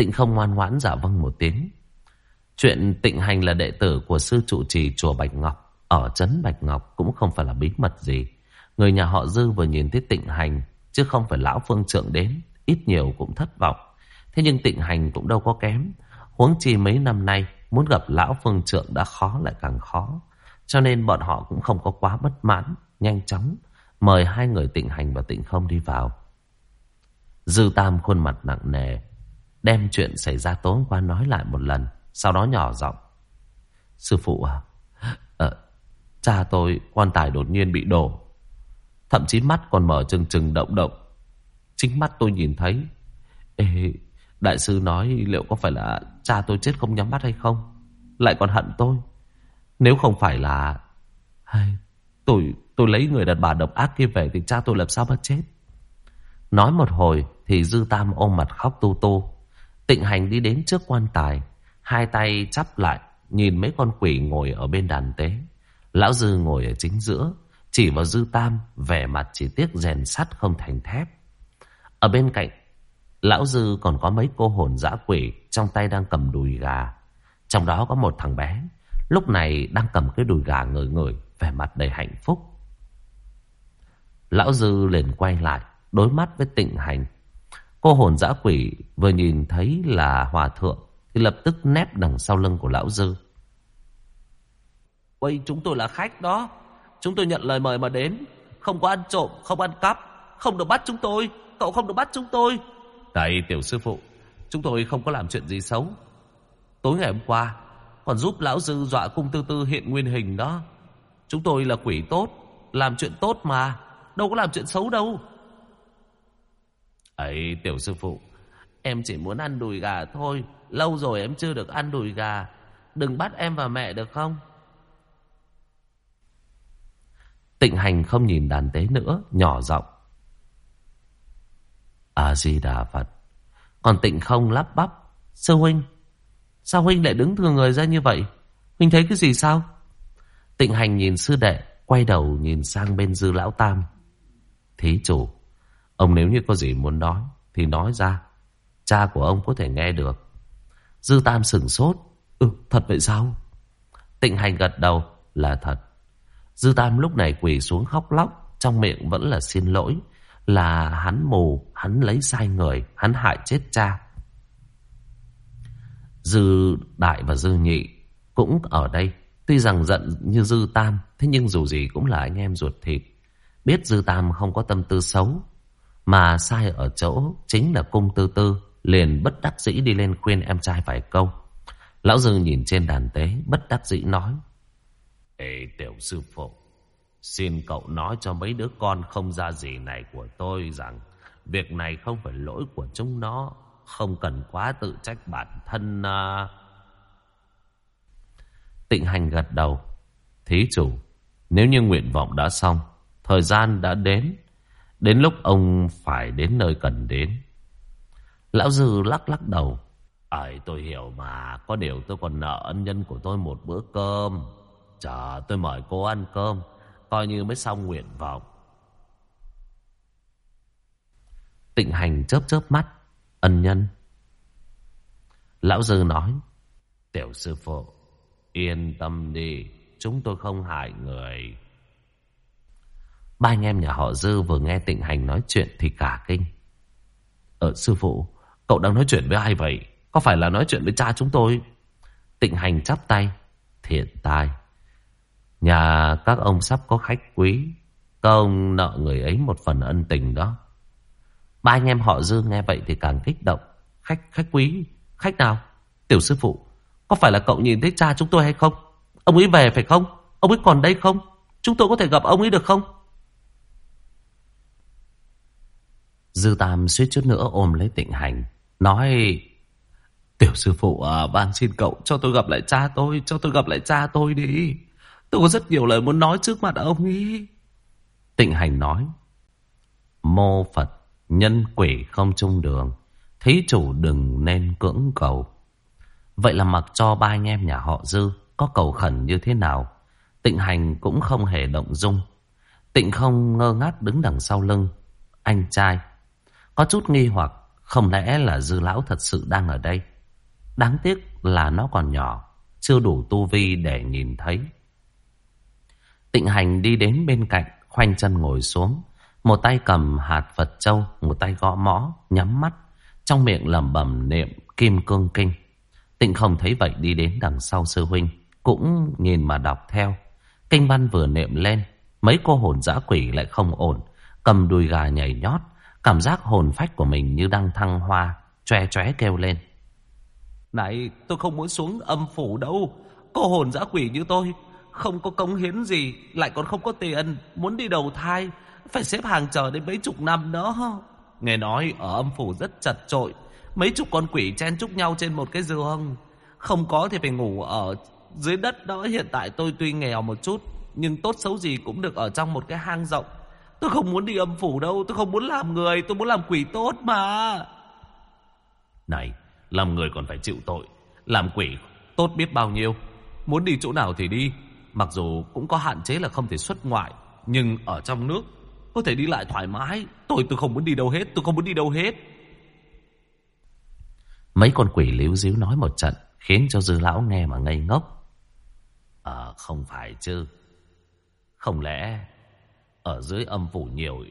Tịnh không ngoan ngoãn dạ vâng một tiếng. Chuyện tịnh hành là đệ tử của sư trụ trì chùa Bạch Ngọc ở trấn Bạch Ngọc cũng không phải là bí mật gì. Người nhà họ Dư vừa nhìn thấy tịnh hành chứ không phải lão phương trượng đến, ít nhiều cũng thất vọng. Thế nhưng tịnh hành cũng đâu có kém. Huống chi mấy năm nay muốn gặp lão phương trượng đã khó lại càng khó. Cho nên bọn họ cũng không có quá bất mãn, nhanh chóng mời hai người tịnh hành và tịnh không đi vào. Dư Tam khuôn mặt nặng nề, đem chuyện xảy ra tối hôm qua nói lại một lần, sau đó nhỏ giọng. Sư phụ à, à cha tôi quan tài đột nhiên bị đổ, thậm chí mắt còn mở trừng trừng động động. Chính mắt tôi nhìn thấy. Ê, đại sư nói liệu có phải là cha tôi chết không nhắm mắt hay không? Lại còn hận tôi. Nếu không phải là... Hay, tôi tôi lấy người đàn bà độc ác kia về thì cha tôi làm sao mà chết? Nói một hồi thì Dư Tam ôm mặt khóc tu tu. Tịnh hành đi đến trước quan tài. Hai tay chắp lại, nhìn mấy con quỷ ngồi ở bên đàn tế. Lão Dư ngồi ở chính giữa. Chỉ vào Dư Tam, vẻ mặt chỉ tiếc rèn sắt không thành thép. Ở bên cạnh, Lão Dư còn có mấy cô hồn dã quỷ Trong tay đang cầm đùi gà Trong đó có một thằng bé, Lúc này đang cầm cái đùi gà ngửi ngửi Vẻ mặt đầy hạnh phúc Lão Dư liền quay lại, Đối mắt với tịnh hành Cô hồn dã quỷ vừa nhìn thấy là hòa thượng Thì lập tức nép đằng sau lưng của lão Dư. Ôi chúng tôi là khách đó. Chúng tôi nhận lời mời mà đến. Không có ăn trộm, không ăn cắp Không được bắt chúng tôi. Cậu không được bắt chúng tôi. Đây tiểu sư phụ Chúng tôi không có làm chuyện gì xấu. Tối ngày hôm qua Còn giúp lão dư dọa cung tư tư hiện nguyên hình đó. Chúng tôi là quỷ tốt Làm chuyện tốt mà Đâu có làm chuyện xấu đâu ấy, tiểu sư phụ, Em chỉ muốn ăn đùi gà thôi. Lâu rồi em chưa được ăn đùi gà. Đừng bắt em và mẹ được không? Tịnh hành không nhìn đàn tế nữa, Nhỏ giọng. A-di-đà Phật. Còn tịnh không lắp bắp. Sư huynh, Sao huynh lại đứng thừa người ra như vậy? Huynh thấy cái gì sao? Tịnh hành nhìn sư đệ, Quay đầu nhìn sang bên dư lão tam. Thí chủ Ông nếu như có gì muốn nói, Thì nói ra. Cha của ông có thể nghe được. Dư tam sừng sốt. Ừ thật vậy sao? Tịnh hành gật đầu, là thật. Dư tam lúc này quỳ xuống khóc lóc, Trong miệng vẫn là xin lỗi, Là hắn mù, Hắn lấy sai người, Hắn hại chết cha. Dư đại và dư nhị Cũng ở đây. Tuy rằng giận như dư tam, Thế nhưng dù gì cũng là anh em ruột thịt. Biết dư tam không có tâm tư xấu mà sai ở chỗ Chính là cung tư tư Liền bất đắc dĩ đi lên khuyên em trai vài câu Lão dư nhìn trên đàn tế Bất đắc dĩ nói Ê tiểu sư phụ Xin cậu nói cho mấy đứa con không ra gì này của tôi rằng Việc này không phải lỗi của chúng nó Không cần quá tự trách bản thân à. Tịnh hành gật đầu Thí chủ Nếu như nguyện vọng đã xong Thời gian đã đến Đến lúc ông phải đến nơi cần đến. Lão Dư lắc lắc đầu. Ấy tôi hiểu mà, Có điều tôi còn nợ ân nhân của tôi một bữa cơm. Chờ, tôi mời cô ăn cơm, Coi như mới xong nguyện vọng. Tịnh hành chớp chớp mắt, Ân nhân. Lão Dư nói, Tiểu sư phụ, Yên tâm đi, Chúng tôi không hại người. Ba anh em nhà họ Dư vừa nghe tịnh hành nói chuyện Thì cả kinh. Ờ sư phụ, Cậu đang nói chuyện với ai vậy? Có phải là nói chuyện với cha chúng tôi? Tịnh hành chắp tay, Thiện tai. Nhà các ông sắp có khách quý. Các ông nợ người ấy một phần ân tình đó. Ba anh em họ Dư nghe vậy thì càng kích động. Khách khách quý, Khách nào? Tiểu sư phụ, Có phải là cậu nhìn thấy cha chúng tôi hay không? Ông ấy về phải không? Ông ấy còn đây không? Chúng tôi có thể gặp ông ấy được không? Dư Tam suýt chút nữa ôm lấy tịnh hành Nói Tiểu sư phụ à, van xin cậu cho tôi gặp lại cha tôi Cho tôi gặp lại cha tôi đi. Tôi có rất nhiều lời muốn nói trước mặt ông ấy Tịnh hành nói Mô Phật Nhân quỷ không chung đường Thí chủ đừng nên cưỡng cầu. Vậy là mặc cho ba anh em nhà họ Dư Có cầu khẩn như thế nào? Tịnh hành cũng không hề động dung. Tịnh không ngơ ngác đứng đằng sau lưng. Anh trai có chút nghi hoặc, Không lẽ là Dư lão thật sự đang ở đây? Đáng tiếc là nó còn nhỏ, Chưa đủ tu vi để nhìn thấy. Tịnh hành đi đến bên cạnh, Khoanh chân ngồi xuống, Một tay cầm hạt Phật châu, Một tay gõ mõ, Nhắm mắt, Trong miệng lẩm bẩm niệm Kim Cương Kinh. Tịnh không thấy vậy đi đến đằng sau sư huynh, Cũng nhìn mà đọc theo. Kinh văn vừa niệm lên, Mấy cô hồn dã quỷ lại không ổn, Cầm đùi gà nhảy nhót Cảm giác hồn phách của mình như đang thăng hoa Choe choé kêu lên. Này, tôi không muốn xuống âm phủ đâu. Cô hồn dã quỷ như tôi, Không có cống hiến gì, Lại còn không có tiền, Muốn đi đầu thai, Phải xếp hàng chờ đến mấy chục năm nữa. Nghe nói ở âm phủ rất chật trội Mấy chục con quỷ chen chúc nhau trên một cái giường. Không có thì phải ngủ ở dưới đất đó. Hiện tại tôi tuy nghèo một chút, Nhưng tốt xấu gì cũng được ở trong một cái hang rộng. Tôi không muốn đi âm phủ đâu Tôi không muốn làm người Tôi muốn làm quỷ tốt mà. Này Làm người còn phải chịu tội. Làm quỷ tốt biết bao nhiêu. Muốn đi chỗ nào thì đi. Mặc dù cũng có hạn chế là không thể xuất ngoại Nhưng ở trong nước Có thể đi lại thoải mái. Tôi tôi không muốn đi đâu hết Tôi không muốn đi đâu hết. Mấy con quỷ líu díu nói một trận Khiến cho dư lão nghe mà ngây ngốc. Ờ không phải chứ. Không lẽ ở dưới âm phủ nhiều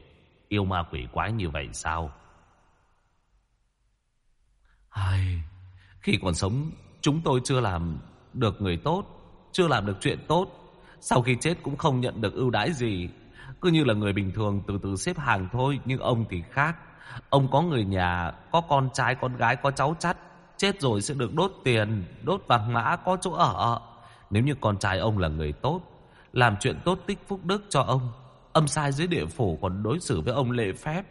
Yêu ma quỷ quái như vậy sao? Ai, Khi còn sống Chúng tôi chưa làm được người tốt Chưa làm được chuyện tốt. Sau khi chết cũng không nhận được ưu đãi gì. Cứ như là người bình thường từ từ xếp hàng thôi Nhưng ông thì khác. Ông có người nhà Có con trai con gái có cháu chắt. Chết rồi sẽ được đốt tiền Đốt vàng mã có chỗ ở. Nếu như con trai ông là người tốt Làm chuyện tốt tích phúc đức cho ông Âm sai dưới địa phủ còn đối xử với ông lệ phép.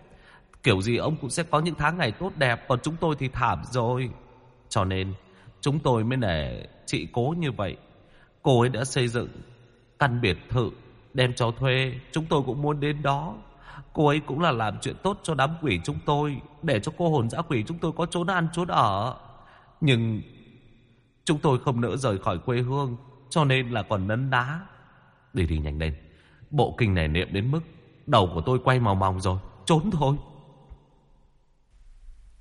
Kiểu gì ông cũng sẽ có những tháng ngày tốt đẹp, Còn chúng tôi thì thảm rồi. Cho nên, chúng tôi mới để chị cố như vậy. Cô ấy đã xây dựng căn biệt thự, Đem cho thuê. Chúng tôi cũng muốn đến đó. Cô ấy cũng là làm chuyện tốt cho đám quỷ chúng tôi, Để cho cô hồn dã quỷ chúng tôi có chỗ ăn, chỗ ở. Nhưng Chúng tôi không nỡ rời khỏi quê hương, Cho nên là còn nấn đá Đi đi, nhanh lên. Bộ kinh này niệm đến mức Đầu của tôi quay màu mòng rồi, Trốn thôi.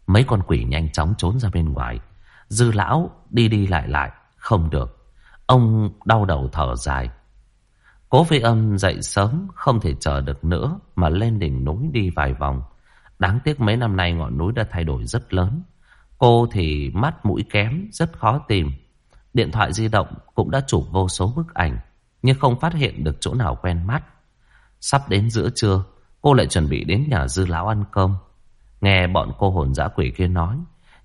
Mấy con quỷ nhanh chóng trốn ra bên ngoài. Dư lão đi đi lại lại, Không được. Ông đau đầu thở dài. Cố phi âm dậy sớm, Không thể chờ được nữa Mà lên đỉnh núi đi vài vòng. Đáng tiếc mấy năm nay ngọn núi đã thay đổi rất lớn. Cô thì mắt mũi kém, Rất khó tìm. Điện thoại di động cũng đã chụp vô số bức ảnh. Nhưng không phát hiện được chỗ nào quen mắt. Sắp đến giữa trưa, Cô lại chuẩn bị đến nhà dư lão ăn cơm. Nghe bọn cô hồn dã quỷ kia nói,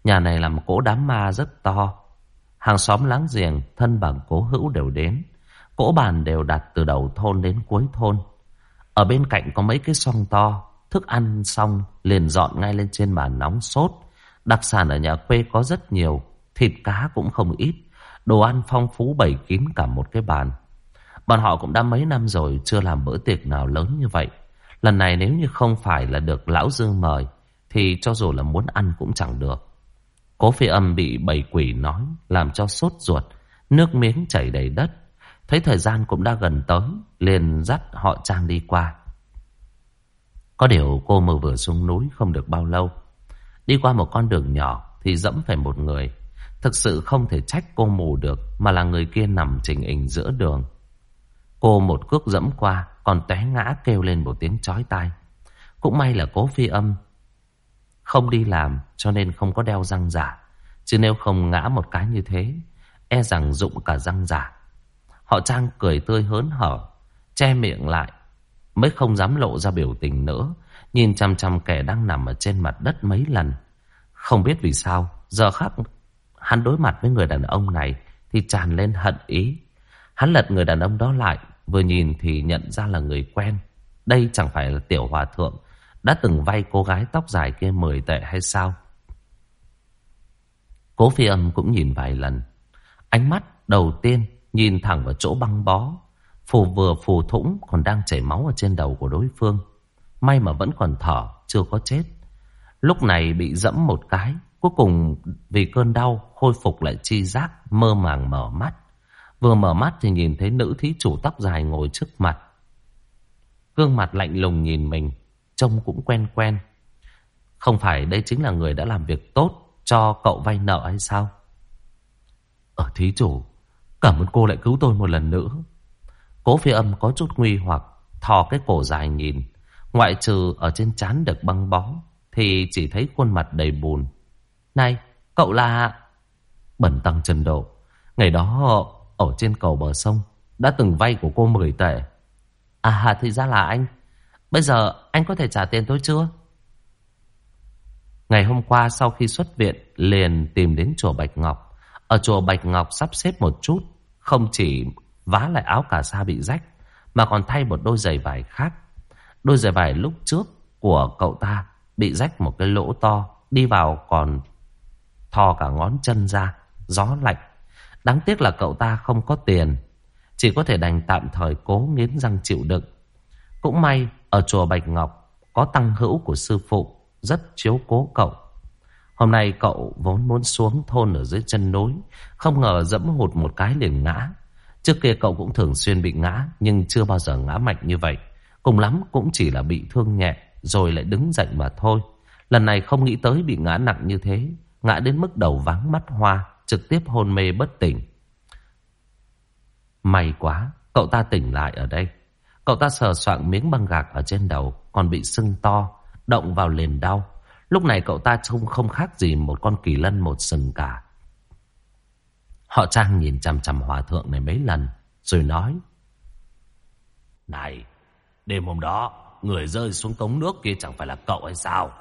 Nhà này là một cỗ đám ma rất to. Hàng xóm láng giềng, Thân bằng, cố hữu đều đến. Cỗ bàn đều đặt từ đầu thôn đến cuối thôn. Ở bên cạnh có mấy cái xoong to, Thức ăn xong liền dọn ngay lên trên bàn nóng sốt. Đặc sản ở nhà quê có rất nhiều, Thịt cá cũng không ít. Đồ ăn phong phú bày kín cả một cái bàn. Bọn họ cũng đã mấy năm rồi Chưa làm bữa tiệc nào lớn như vậy. Lần này nếu như không phải là được lão Dương mời, Thì cho dù là muốn ăn cũng chẳng được. Cố phi âm bị bầy quỷ nói, Làm cho sốt ruột, Nước miếng chảy đầy đất. Thấy thời gian cũng đã gần tới, liền dắt họ Trang đi qua. Có điều cô mơ vừa xuống núi không được bao lâu. Đi qua một con đường nhỏ Thì dẫm phải một người. Thực sự không thể trách cô mù được, Mà là người kia nằm trình hình giữa đường. Cô một cước dẫm qua, Còn té ngã kêu lên một tiếng chói tai. Cũng may là cố phi âm. Không đi làm, Cho nên không có đeo răng giả. Chứ nếu không ngã một cái như thế E rằng dụng cả răng giả. Họ Trang cười tươi hớn hở, Che miệng lại, Mới không dám lộ ra biểu tình nữa. Nhìn chăm chăm kẻ đang nằm ở trên mặt đất mấy lần. Không biết vì sao, Giờ khắc Hắn đối mặt với người đàn ông này Thì tràn lên hận ý. Hắn lật người đàn ông đó lại Vừa nhìn thì nhận ra là người quen. Đây chẳng phải là tiểu hòa thượng Đã từng vay cô gái tóc dài kia 10 tệ hay sao? Cố phi âm cũng nhìn vài lần. Ánh mắt đầu tiên Nhìn thẳng vào chỗ băng bó. Phù vừa phù thủng còn đang chảy máu ở trên đầu của đối phương. May mà vẫn còn thở Chưa có chết. Lúc này bị dẫm một cái, cuối cùng vì cơn đau khôi phục lại chi giác, mơ màng mở mắt. Vừa mở mắt thì nhìn thấy nữ thí chủ tóc dài ngồi trước mặt. Gương mặt lạnh lùng nhìn mình, trông cũng quen quen. Không phải đây chính là người đã làm việc tốt cho cậu vay nợ hay sao? Ở thí chủ, cảm ơn cô lại cứu tôi một lần nữa. Cố phi âm có chút nguy hoặc, thò cái cổ dài nhìn. Ngoại trừ ở trên trán được băng bó, thì chỉ thấy khuôn mặt đầy bùn. Này, cậu là... Bẩn tăng trần độ. Ngày đó ở trên cầu bờ sông, đã từng vay của cô 10 tệ. À, thì ra là anh. Bây giờ anh có thể trả tiền tôi chưa? Ngày hôm qua sau khi xuất viện liền tìm đến chùa Bạch Ngọc. Ở chùa Bạch Ngọc sắp xếp một chút, không chỉ vá lại áo cà sa bị rách, mà còn thay một đôi giày vải khác. Đôi giày vải lúc trước của cậu ta bị rách một cái lỗ to, đi vào còn thò cả ngón chân ra, gió lạnh. Đáng tiếc là cậu ta không có tiền, chỉ có thể đành tạm thời cố nghiến răng chịu đựng. Cũng may ở chùa Bạch Ngọc có tăng hữu của sư phụ rất chiếu cố cậu. Hôm nay cậu vốn muốn xuống thôn ở dưới chân núi, không ngờ dẫm hụt một cái liền ngã. Trước kia cậu cũng thường xuyên bị ngã, nhưng chưa bao giờ ngã mạnh như vậy. Cùng lắm cũng chỉ là bị thương nhẹ, rồi lại đứng dậy mà thôi. Lần này không nghĩ tới bị ngã nặng như thế, ngã đến mức đầu vắng mắt hoa, trực tiếp hôn mê bất tỉnh. May quá, cậu ta tỉnh lại ở đây. Cậu ta sờ soạn miếng băng gạc ở trên đầu, còn bị sưng to, động vào liền đau. Lúc này cậu ta trông không khác gì một con kỳ lân một sừng cả. Họ Trang nhìn chằm chằm hòa thượng này mấy lần, rồi nói. Này, đêm hôm đó, người rơi xuống cống nước kia chẳng phải là cậu hay sao?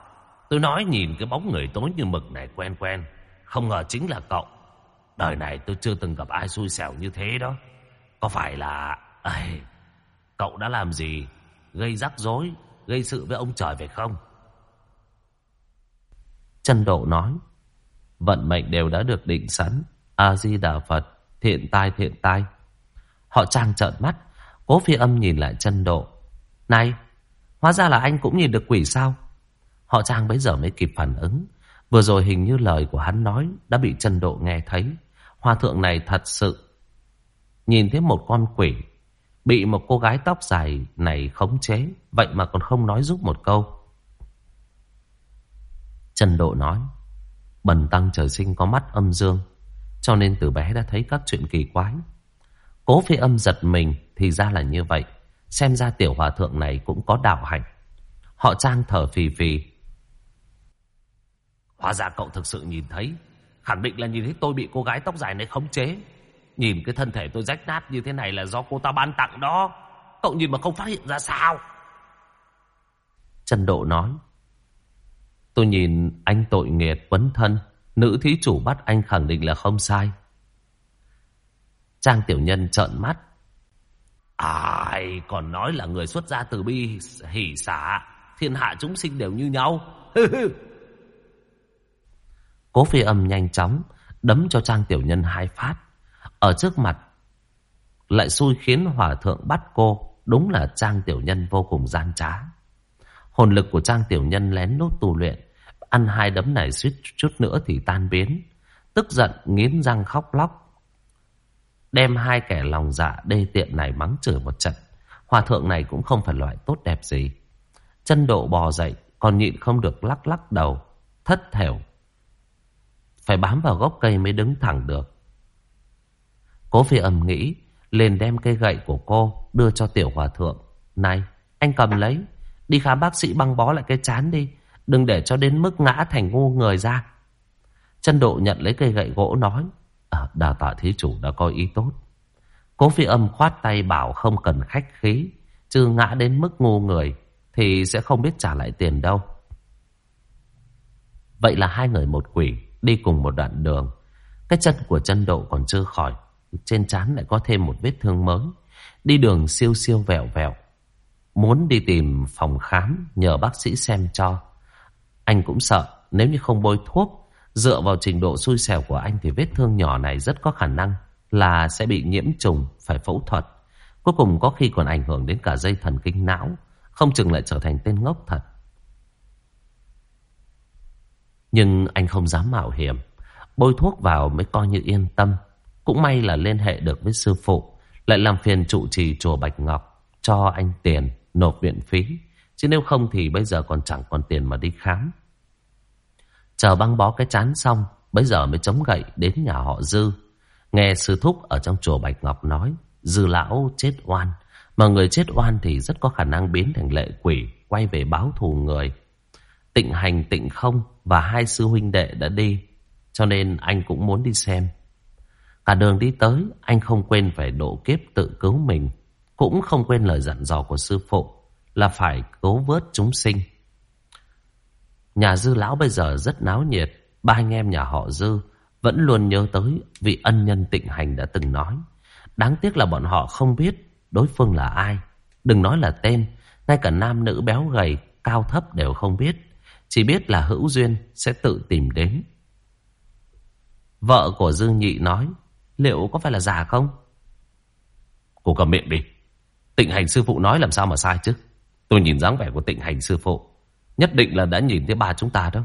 Tôi nói nhìn cái bóng người tối như mực này quen quen, không ngờ chính là cậu. Đời này tôi chưa từng gặp ai xui xẻo như thế đó. Có phải là... Ây, cậu đã làm gì? Gây rắc rối Gây sự với ông trời phải không? Chân độ nói Vận mệnh đều đã được định sẵn. A-di-đà Phật Thiện tai thiện tai. Họ trang trợn mắt Cố phi âm nhìn lại chân độ. Này Hóa ra là anh cũng nhìn được quỷ sao? Họ trang bấy giờ mới kịp phản ứng. Vừa rồi hình như lời của hắn nói Đã bị Trần độ nghe thấy. Hòa thượng này thật sự Nhìn thấy một con quỷ, Bị một cô gái tóc dài này khống chế, Vậy mà còn không nói giúp một câu. Trần Độ nói, Bần tăng trời sinh có mắt âm dương, Cho nên từ bé đã thấy các chuyện kỳ quái. Cố phi âm giật mình Thì ra là như vậy, Xem ra tiểu hòa thượng này cũng có đạo hạnh. Họ trang thở phì phì Hóa ra cậu thực sự nhìn thấy Khẳng định là nhìn thấy tôi bị cô gái tóc dài này khống chế Nhìn cái thân thể tôi rách nát như thế này là do cô ta ban tặng đó. Cậu nhìn mà không phát hiện ra sao? Trần Độ nói. Tôi nhìn anh tội nghiệt quấn thân. Nữ thí chủ bắt anh khẳng định là không sai. Trang tiểu nhân trợn mắt. Ai, còn nói là người xuất gia từ bi, hỉ xả. Thiên hạ chúng sinh đều như nhau. Cố phi âm nhanh chóng đấm cho Trang tiểu nhân hai phát. Ở trước mặt, Lại xui khiến hòa thượng bắt cô, Đúng là Trang Tiểu Nhân vô cùng gian trá. Hồn lực của Trang Tiểu Nhân lén lút tu luyện, Ăn hai đấm này suýt chút nữa thì tan biến. Tức giận nghiến răng khóc lóc, Đem hai kẻ lòng dạ đê tiện này mắng chửi một trận. Hòa thượng này cũng không phải loại tốt đẹp gì. Chân độ bò dậy, Còn nhịn không được lắc lắc đầu, Thất thểu. Phải bám vào gốc cây mới đứng thẳng được Cố phi âm nghĩ liền đem cây gậy của cô đưa cho tiểu hòa thượng. Này, anh cầm lấy, đi khám bác sĩ băng bó lại cái chán đi, đừng để cho đến mức ngã thành ngu người ra. Chân độ nhận lấy cây gậy gỗ nói, à, đà tạ thí chủ đã có ý tốt. Cố phi âm khoát tay bảo không cần khách khí, chứ ngã đến mức ngu người thì sẽ không biết trả lại tiền đâu. Vậy là hai người một quỷ đi cùng một đoạn đường. Cái chân của chân độ còn chưa khỏi trên trán lại có thêm một vết thương mới. Đi đường siêu siêu vẹo vẹo. Muốn đi tìm phòng khám nhờ bác sĩ xem cho. Anh cũng sợ nếu như không bôi thuốc. Dựa vào trình độ xui xẻo của anh thì vết thương nhỏ này rất có khả năng là sẽ bị nhiễm trùng, phải phẫu thuật. Cuối cùng có khi còn ảnh hưởng đến cả dây thần kinh não. Không chừng lại trở thành tên ngốc thật. Nhưng anh không dám mạo hiểm. Bôi thuốc vào mới coi như yên tâm. Cũng may là liên hệ được với sư phụ. Lại làm phiền trụ trì chùa Bạch Ngọc. Cho anh tiền, nộp viện phí. Chứ nếu không thì bây giờ còn chẳng còn tiền mà đi khám. Chờ băng bó cái chán xong. Bây giờ mới chống gậy đến nhà họ Dư. Nghe sư thúc ở trong chùa Bạch Ngọc nói. Dư lão chết oan. Mà người chết oan thì rất có khả năng biến thành lệ quỷ. Quay về báo thù người. Tịnh hành tịnh không và hai sư huynh đệ đã đi. Cho nên anh cũng muốn đi xem. Cả đường đi tới, anh không quên phải độ kiếp tự cứu mình. Cũng không quên lời dặn dò của sư phụ là phải cứu vớt chúng sinh. Nhà dư lão bây giờ rất náo nhiệt. Ba anh em nhà họ dư vẫn luôn nhớ tới vị ân nhân tịnh hành đã từng nói. Đáng tiếc là bọn họ không biết đối phương là ai. Đừng nói là tên, ngay cả nam nữ béo gầy, cao thấp đều không biết. Chỉ biết là hữu duyên sẽ tự tìm đến. Vợ của Dương Nhị nói, liệu có phải là giả không? Cô cầm miệng đi. Tịnh hành sư phụ nói làm sao mà sai chứ? Tôi nhìn dáng vẻ của tịnh hành sư phụ. Nhất định là đã nhìn thấy ba chúng ta đó.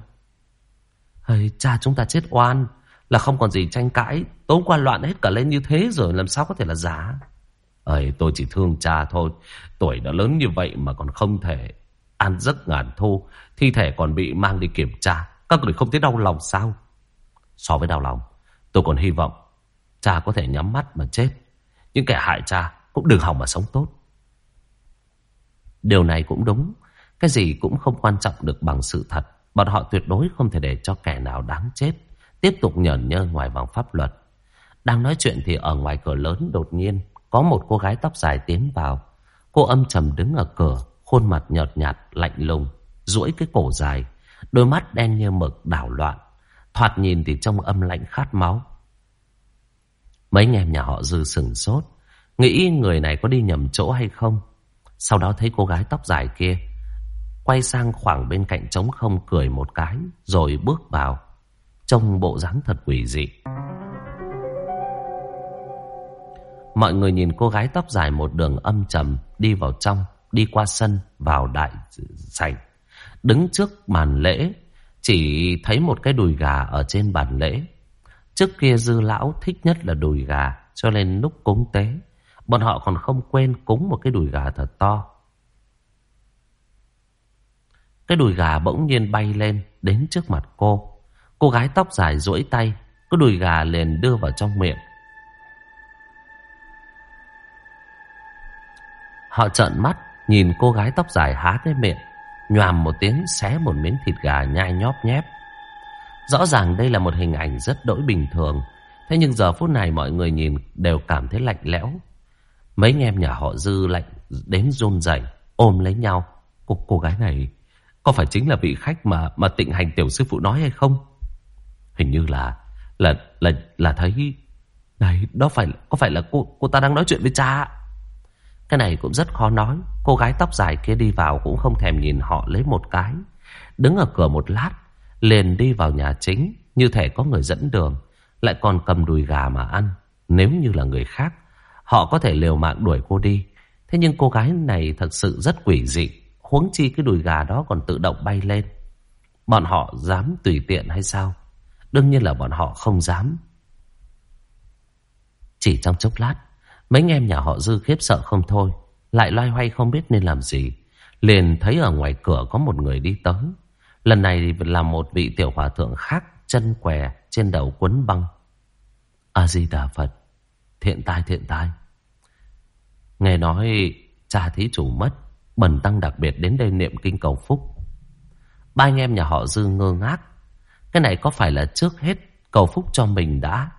Hay, cha chúng ta chết oan. Là không còn gì tranh cãi. Tối qua loạn hết cả lên như thế rồi làm sao có thể là giả? Ơi, tôi chỉ thương cha thôi. Tuổi đã lớn như vậy mà còn không thể An giấc ngàn thu Thi thể còn bị mang đi kiểm tra. Các người không thấy đau lòng sao? So với đau lòng, Tôi còn hy vọng Cha có thể nhắm mắt mà chết. Những kẻ hại cha cũng đừng hỏng mà sống tốt. Điều này cũng đúng. Cái gì cũng không quan trọng được bằng sự thật. Bọn họ tuyệt đối không thể để cho kẻ nào đáng chết Tiếp tục nhởn nhơ ngoài vòng pháp luật. Đang nói chuyện thì ở ngoài cửa lớn đột nhiên Có một cô gái tóc dài tiến vào. Cô âm trầm đứng ở cửa. Khuôn mặt nhợt nhạt, lạnh lùng, duỗi cái cổ dài, đôi mắt đen như mực đảo loạn. Thoạt nhìn thì trông âm lạnh khát máu. Mấy anh em nhà họ dư sừng sốt, nghĩ người này có đi nhầm chỗ hay không. Sau đó thấy cô gái tóc dài kia, quay sang khoảng bên cạnh trống không cười một cái, rồi bước vào. Trông bộ dáng thật quỷ dị. Mọi người nhìn cô gái tóc dài một đường âm trầm đi vào trong đi qua sân vào đại sảnh. Đứng trước bàn lễ, chỉ thấy một cái đùi gà ở trên bàn lễ. Trước kia dư lão thích nhất là đùi gà, cho nên lúc cúng tế, bọn họ còn không quên cúng một cái đùi gà thật to. Cái đùi gà bỗng nhiên bay lên đến trước mặt cô. Cô gái tóc dài duỗi tay, cái đùi gà liền đưa vào trong miệng. Họ trợn mắt Nhìn cô gái tóc dài há cái miệng Nhoàm một tiếng xé một miếng thịt gà nhai nhóp nhép. Rõ ràng đây là một hình ảnh rất đỗi bình thường Thế nhưng giờ phút này mọi người nhìn đều cảm thấy lạnh lẽo. Mấy anh em nhà họ Dư lạnh đến run rẩy ôm lấy nhau. Cô, cô gái này có phải chính là vị khách mà mà tịnh hành tiểu sư phụ nói hay không? Hình như là là là là thấy này đó phải có phải là cô cô ta đang nói chuyện với cha cái này cũng rất khó nói. Cô gái tóc dài kia đi vào cũng không thèm nhìn họ lấy một cái. Đứng ở cửa một lát, Liền đi vào nhà chính, Như thể có người dẫn đường. Lại còn cầm đùi gà mà ăn. Nếu như là người khác, Họ có thể liều mạng đuổi cô đi. Thế nhưng cô gái này thật sự rất quỷ dị. Huống chi cái đùi gà đó còn tự động bay lên. Bọn họ dám tùy tiện hay sao? Đương nhiên là bọn họ không dám. Chỉ trong chốc lát Mấy anh em nhà họ Dư khiếp sợ không thôi, Lại loay hoay không biết nên làm gì. Liền thấy ở ngoài cửa có một người đi tới. Lần này là một vị tiểu hòa thượng khác, Chân què trên đầu quấn băng. A-di-đà Phật, Thiện tai thiện tai. Nghe nói cha thí chủ mất, Bần tăng đặc biệt đến đây niệm kinh cầu phúc. Ba anh em nhà họ Dư ngơ ngác. Cái này có phải là trước hết cầu phúc cho mình đã,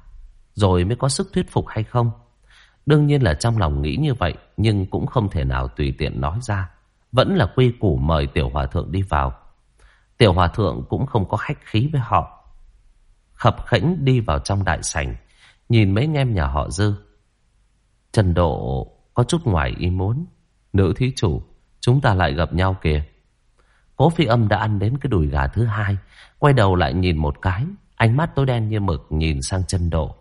Rồi mới có sức thuyết phục hay không? Đương nhiên là trong lòng nghĩ như vậy, Nhưng cũng không thể nào tùy tiện nói ra. Vẫn là quy củ mời tiểu hòa thượng đi vào. Tiểu hòa thượng cũng không có khách khí với họ. Khập khẽnh đi vào trong đại sảnh, Nhìn mấy anh em nhà họ dư. Trần Độ có chút ngoài ý muốn. Nữ thí chủ, Chúng ta lại gặp nhau kìa. Cố phi âm đã ăn đến cái đùi gà thứ hai, Quay đầu lại nhìn một cái, Ánh mắt tối đen như mực nhìn sang chân độ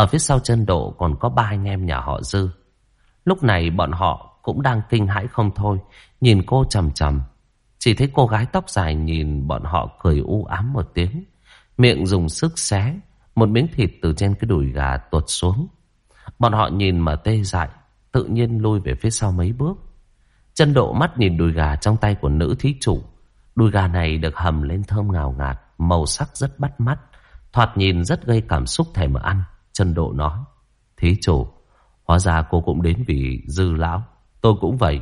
ở phía sau chân độ còn có ba anh em nhà họ Dư. Lúc này bọn họ cũng đang kinh hãi không thôi, nhìn cô chầm chầm. Chỉ thấy cô gái tóc dài nhìn bọn họ cười u ám một tiếng. Miệng dùng sức xé. Một miếng thịt từ trên cái đùi gà tuột xuống. Bọn họ nhìn mà tê dại. Tự nhiên lui về phía sau mấy bước. Chân độ mắt nhìn đùi gà trong tay của nữ thí chủ. Đùi gà này được hầm lên thơm ngào ngạt. Màu sắc rất bắt mắt. Thoạt nhìn rất gây cảm xúc thèm mà ăn trần độ nói. Thí chủ. Hóa ra cô cũng đến vì dư lão. Tôi cũng vậy.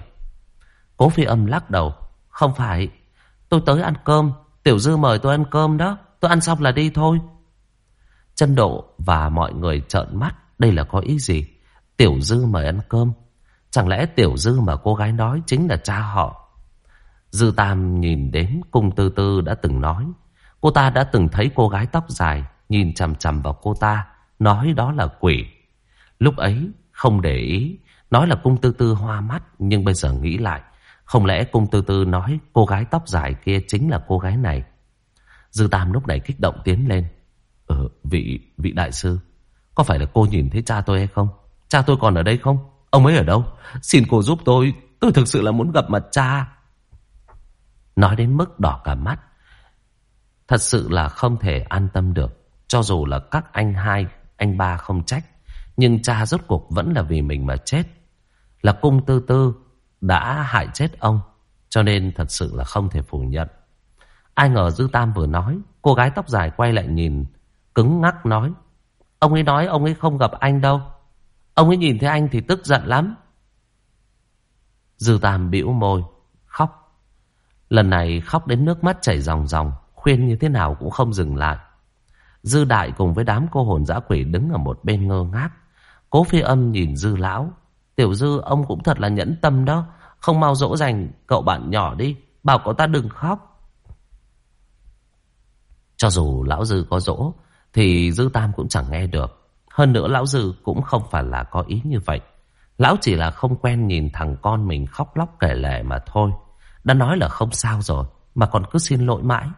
Cố phi âm lắc đầu. Không phải. Tôi tới ăn cơm. Tiểu dư mời tôi ăn cơm đó. Tôi ăn xong là đi thôi. Chân độ và mọi người trợn mắt. Đây là có ý gì? Tiểu dư mời ăn cơm. Chẳng lẽ tiểu dư mà cô gái nói chính là cha họ? Dư Tam nhìn đến cung tư tư đã từng nói. Cô ta đã từng thấy cô gái tóc dài, nhìn chằm chằm vào cô ta. Nói đó là quỷ. Lúc ấy không để ý. Nói là cung tư tư hoa mắt. Nhưng bây giờ nghĩ lại. Không lẽ cung tư tư nói cô gái tóc dài kia chính là cô gái này? Dư Tam lúc này kích động tiến lên. Ờ, vị, vị đại sư. Có phải là cô nhìn thấy cha tôi hay không? Cha tôi còn ở đây không? Ông ấy ở đâu? Xin cô giúp tôi. Tôi thực sự là muốn gặp mặt cha. Nói đến mức đỏ cả mắt. Thật sự là không thể an tâm được. Cho dù là các anh hai, anh ba không trách. Nhưng cha rốt cuộc vẫn là vì mình mà chết. Là cung tư tư, đã hại chết ông. Cho nên thật sự là không thể phủ nhận. Ai ngờ Dư Tam vừa nói. Cô gái tóc dài quay lại nhìn. Cứng ngắc nói. Ông ấy nói ông ấy không gặp anh đâu. Ông ấy nhìn thấy anh thì tức giận lắm. Dư Tam bĩu môi. Khóc. Lần này khóc đến nước mắt chảy ròng ròng. Khuyên như thế nào cũng không dừng lại. Dư Đại cùng với đám cô hồn dã quỷ đứng ở một bên ngơ ngác. Cố phi âm nhìn Dư Lão. Tiểu Dư, ông cũng thật là nhẫn tâm đó. Không mau dỗ dành, cậu bạn nhỏ đi. Bảo cậu ta đừng khóc. Cho dù Lão Dư có dỗ. Thì Dư Tam cũng chẳng nghe được. Hơn nữa Lão Dư cũng không phải là có ý như vậy. Lão chỉ là không quen nhìn thằng con mình khóc lóc kể lệ mà thôi. Đã nói là không sao rồi. Mà còn cứ xin lỗi mãi.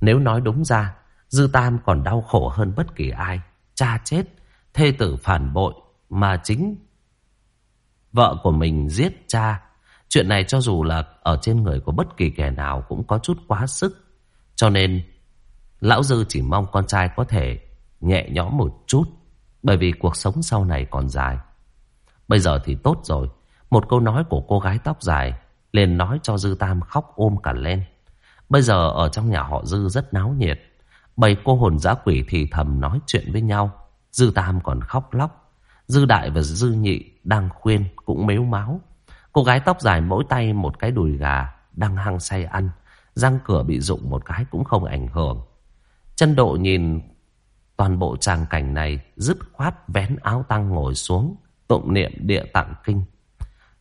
Nếu nói đúng ra. Dư Tam còn đau khổ hơn bất kỳ ai. Cha chết. Thê tử phản bội. Mà chính vợ của mình giết cha. Chuyện này cho dù là ở trên người của bất kỳ kẻ nào cũng có chút quá sức. Cho nên, Lão Dư chỉ mong con trai có thể nhẹ nhõm một chút. Bởi vì cuộc sống sau này còn dài. Bây giờ thì tốt rồi. Một câu nói của cô gái tóc dài liền nói cho Dư Tam khóc ôm cả lên. Bây giờ ở trong nhà họ Dư rất náo nhiệt bảy cô hồn giã quỷ thì thầm nói chuyện với nhau. Dư Tam còn khóc lóc. Dư Đại và Dư Nhị đang khuyên cũng mếu máu. Cô gái tóc dài mỗi tay một cái đùi gà đang hăng say ăn. Răng cửa bị rụng một cái cũng không ảnh hưởng. Chân độ nhìn toàn bộ tràng cảnh này, dứt khoát vén áo tăng ngồi xuống, tụng niệm địa tạng kinh.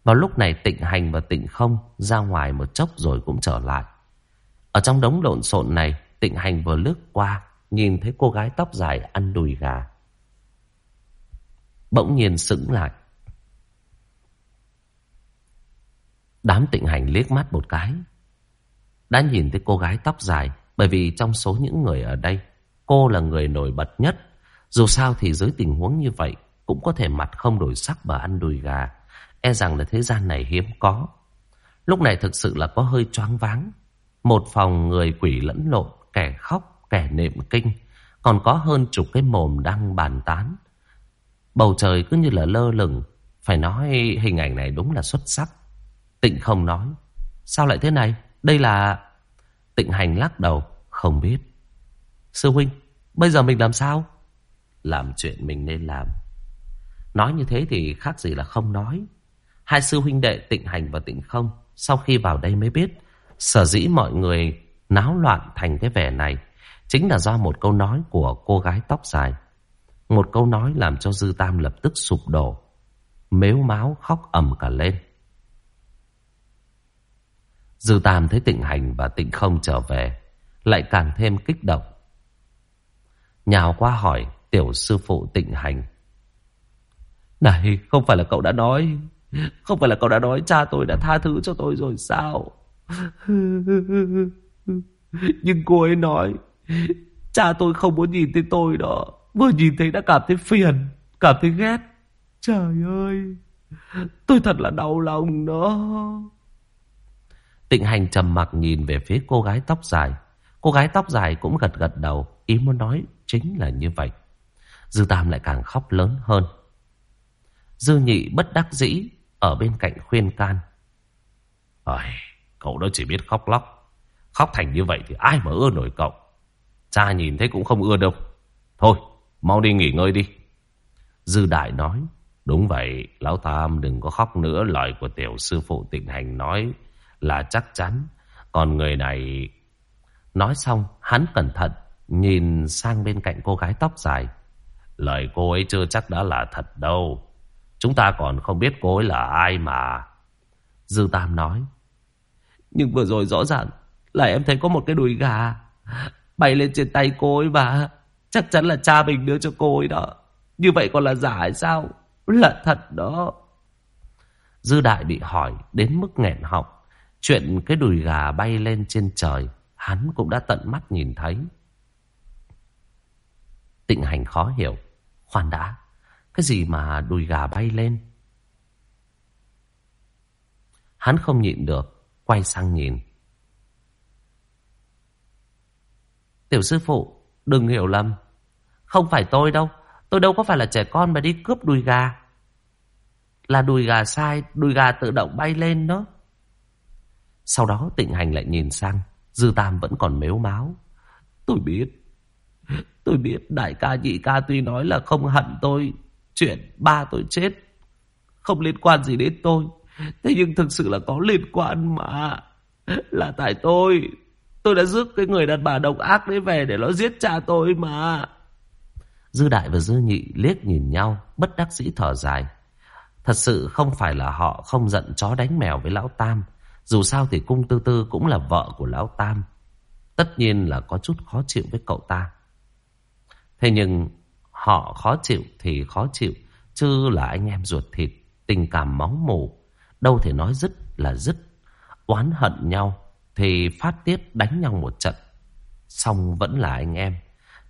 Vào lúc này tịnh hành và tịnh không ra ngoài một chốc rồi cũng trở lại. Ở trong đống lộn xộn này tịnh hành vừa lướt qua nhìn thấy cô gái tóc dài ăn đùi gà. Bỗng nhiên sững lại. Đám tịnh hành liếc mắt một cái. Đã nhìn thấy cô gái tóc dài bởi vì trong số những người ở đây, cô là người nổi bật nhất. Dù sao thì dưới tình huống như vậy, cũng có thể mặt không đổi sắc mà ăn đùi gà. E rằng là thế gian này hiếm có. Lúc này thực sự là có hơi choáng váng. Một phòng người quỷ lẫn lộn, kẻ khóc, kẻ niệm kinh. Còn có hơn chục cái mồm đang bàn tán. Bầu trời cứ như là lơ lửng. Phải nói hình ảnh này đúng là xuất sắc. Tịnh không nói. Sao lại thế này? Đây là... Tịnh hành lắc đầu, không biết. Sư huynh, bây giờ mình làm sao? Làm chuyện mình nên làm. Nói như thế thì khác gì là không nói. Hai sư huynh đệ tịnh hành và tịnh không, sau khi vào đây mới biết, sở dĩ mọi người náo loạn thành cái vẻ này, chính là do một câu nói của cô gái tóc dài. Một câu nói làm cho Dư Tam lập tức sụp đổ, mếu máu khóc ầm cả lên. Dư Tam thấy tịnh hành và tịnh không trở về Lại càng thêm kích động Nhào qua hỏi Tiểu sư phụ tịnh hành Này không phải là cậu đã nói Không phải là cậu đã nói Cha tôi đã tha thứ cho tôi rồi sao (laughs) (laughs) Nhưng cô ấy nói Cha tôi không muốn nhìn thấy tôi đó Vừa nhìn thấy đã cảm thấy phiền Cảm thấy ghét Trời ơi Tôi thật là đau lòng đó Tịnh hành trầm mặc nhìn về phía cô gái tóc dài. Cô gái tóc dài cũng gật gật đầu. Ý muốn nói chính là như vậy. Dư Tam lại càng khóc lớn hơn. Dư nhị bất đắc dĩ ở bên cạnh khuyên can. Ôi, cậu đó chỉ biết khóc lóc. Khóc thành như vậy thì ai mà ưa nổi cậu. Cha nhìn thấy cũng không ưa đâu. Thôi, mau đi nghỉ ngơi đi. Dư Đại nói. Đúng vậy, Lão Tam đừng có khóc nữa. Lời của tiểu sư phụ tịnh hành nói là chắc chắn. Còn người này... Nói xong, hắn cẩn thận nhìn sang bên cạnh cô gái tóc dài. Lời cô ấy chưa chắc đã là thật đâu. Chúng ta còn không biết cô ấy là ai mà. Dư Tam nói. Nhưng vừa rồi rõ ràng là em thấy có một cái đùi gà bay lên trên tay cô ấy mà. Chắc chắn là cha mình đưa cho cô ấy đó. Như vậy còn là giả hay sao? Là thật đó. Dư Đại bị hỏi đến mức nghẹn họng. Chuyện cái đùi gà bay lên trên trời, hắn cũng đã tận mắt nhìn thấy. Tịnh hành khó hiểu. Khoan đã, cái gì mà đùi gà bay lên? Hắn không nhịn được, quay sang nhìn. Tiểu sư phụ, đừng hiểu lầm. Không phải tôi đâu, tôi đâu có phải là trẻ con mà đi cướp đùi gà. Là đùi gà sai, đùi gà tự động bay lên đó. Sau đó tịnh hành lại nhìn sang, Dư Tam vẫn còn mếu máu. Tôi biết, tôi biết đại ca nhị ca tuy nói là không hận tôi, chuyện ba tôi chết, không liên quan gì đến tôi. Thế nhưng thực sự là có liên quan mà. Là tại tôi, tôi đã rước cái người đàn bà độc ác đấy về để nó giết cha tôi mà. Dư Đại và Dư Nhị liếc nhìn nhau, bất đắc dĩ thở dài. Thật sự không phải là họ không giận chó đánh mèo với Lão Tam, dù sao thì cung tư tư cũng là vợ của lão Tam. Tất nhiên là có chút khó chịu với cậu ta. Thế nhưng họ khó chịu thì khó chịu. Chứ là anh em ruột thịt, tình cảm máu mù. Đâu thể nói dứt là dứt. Oán hận nhau thì phát tiết đánh nhau một trận. Xong vẫn là anh em.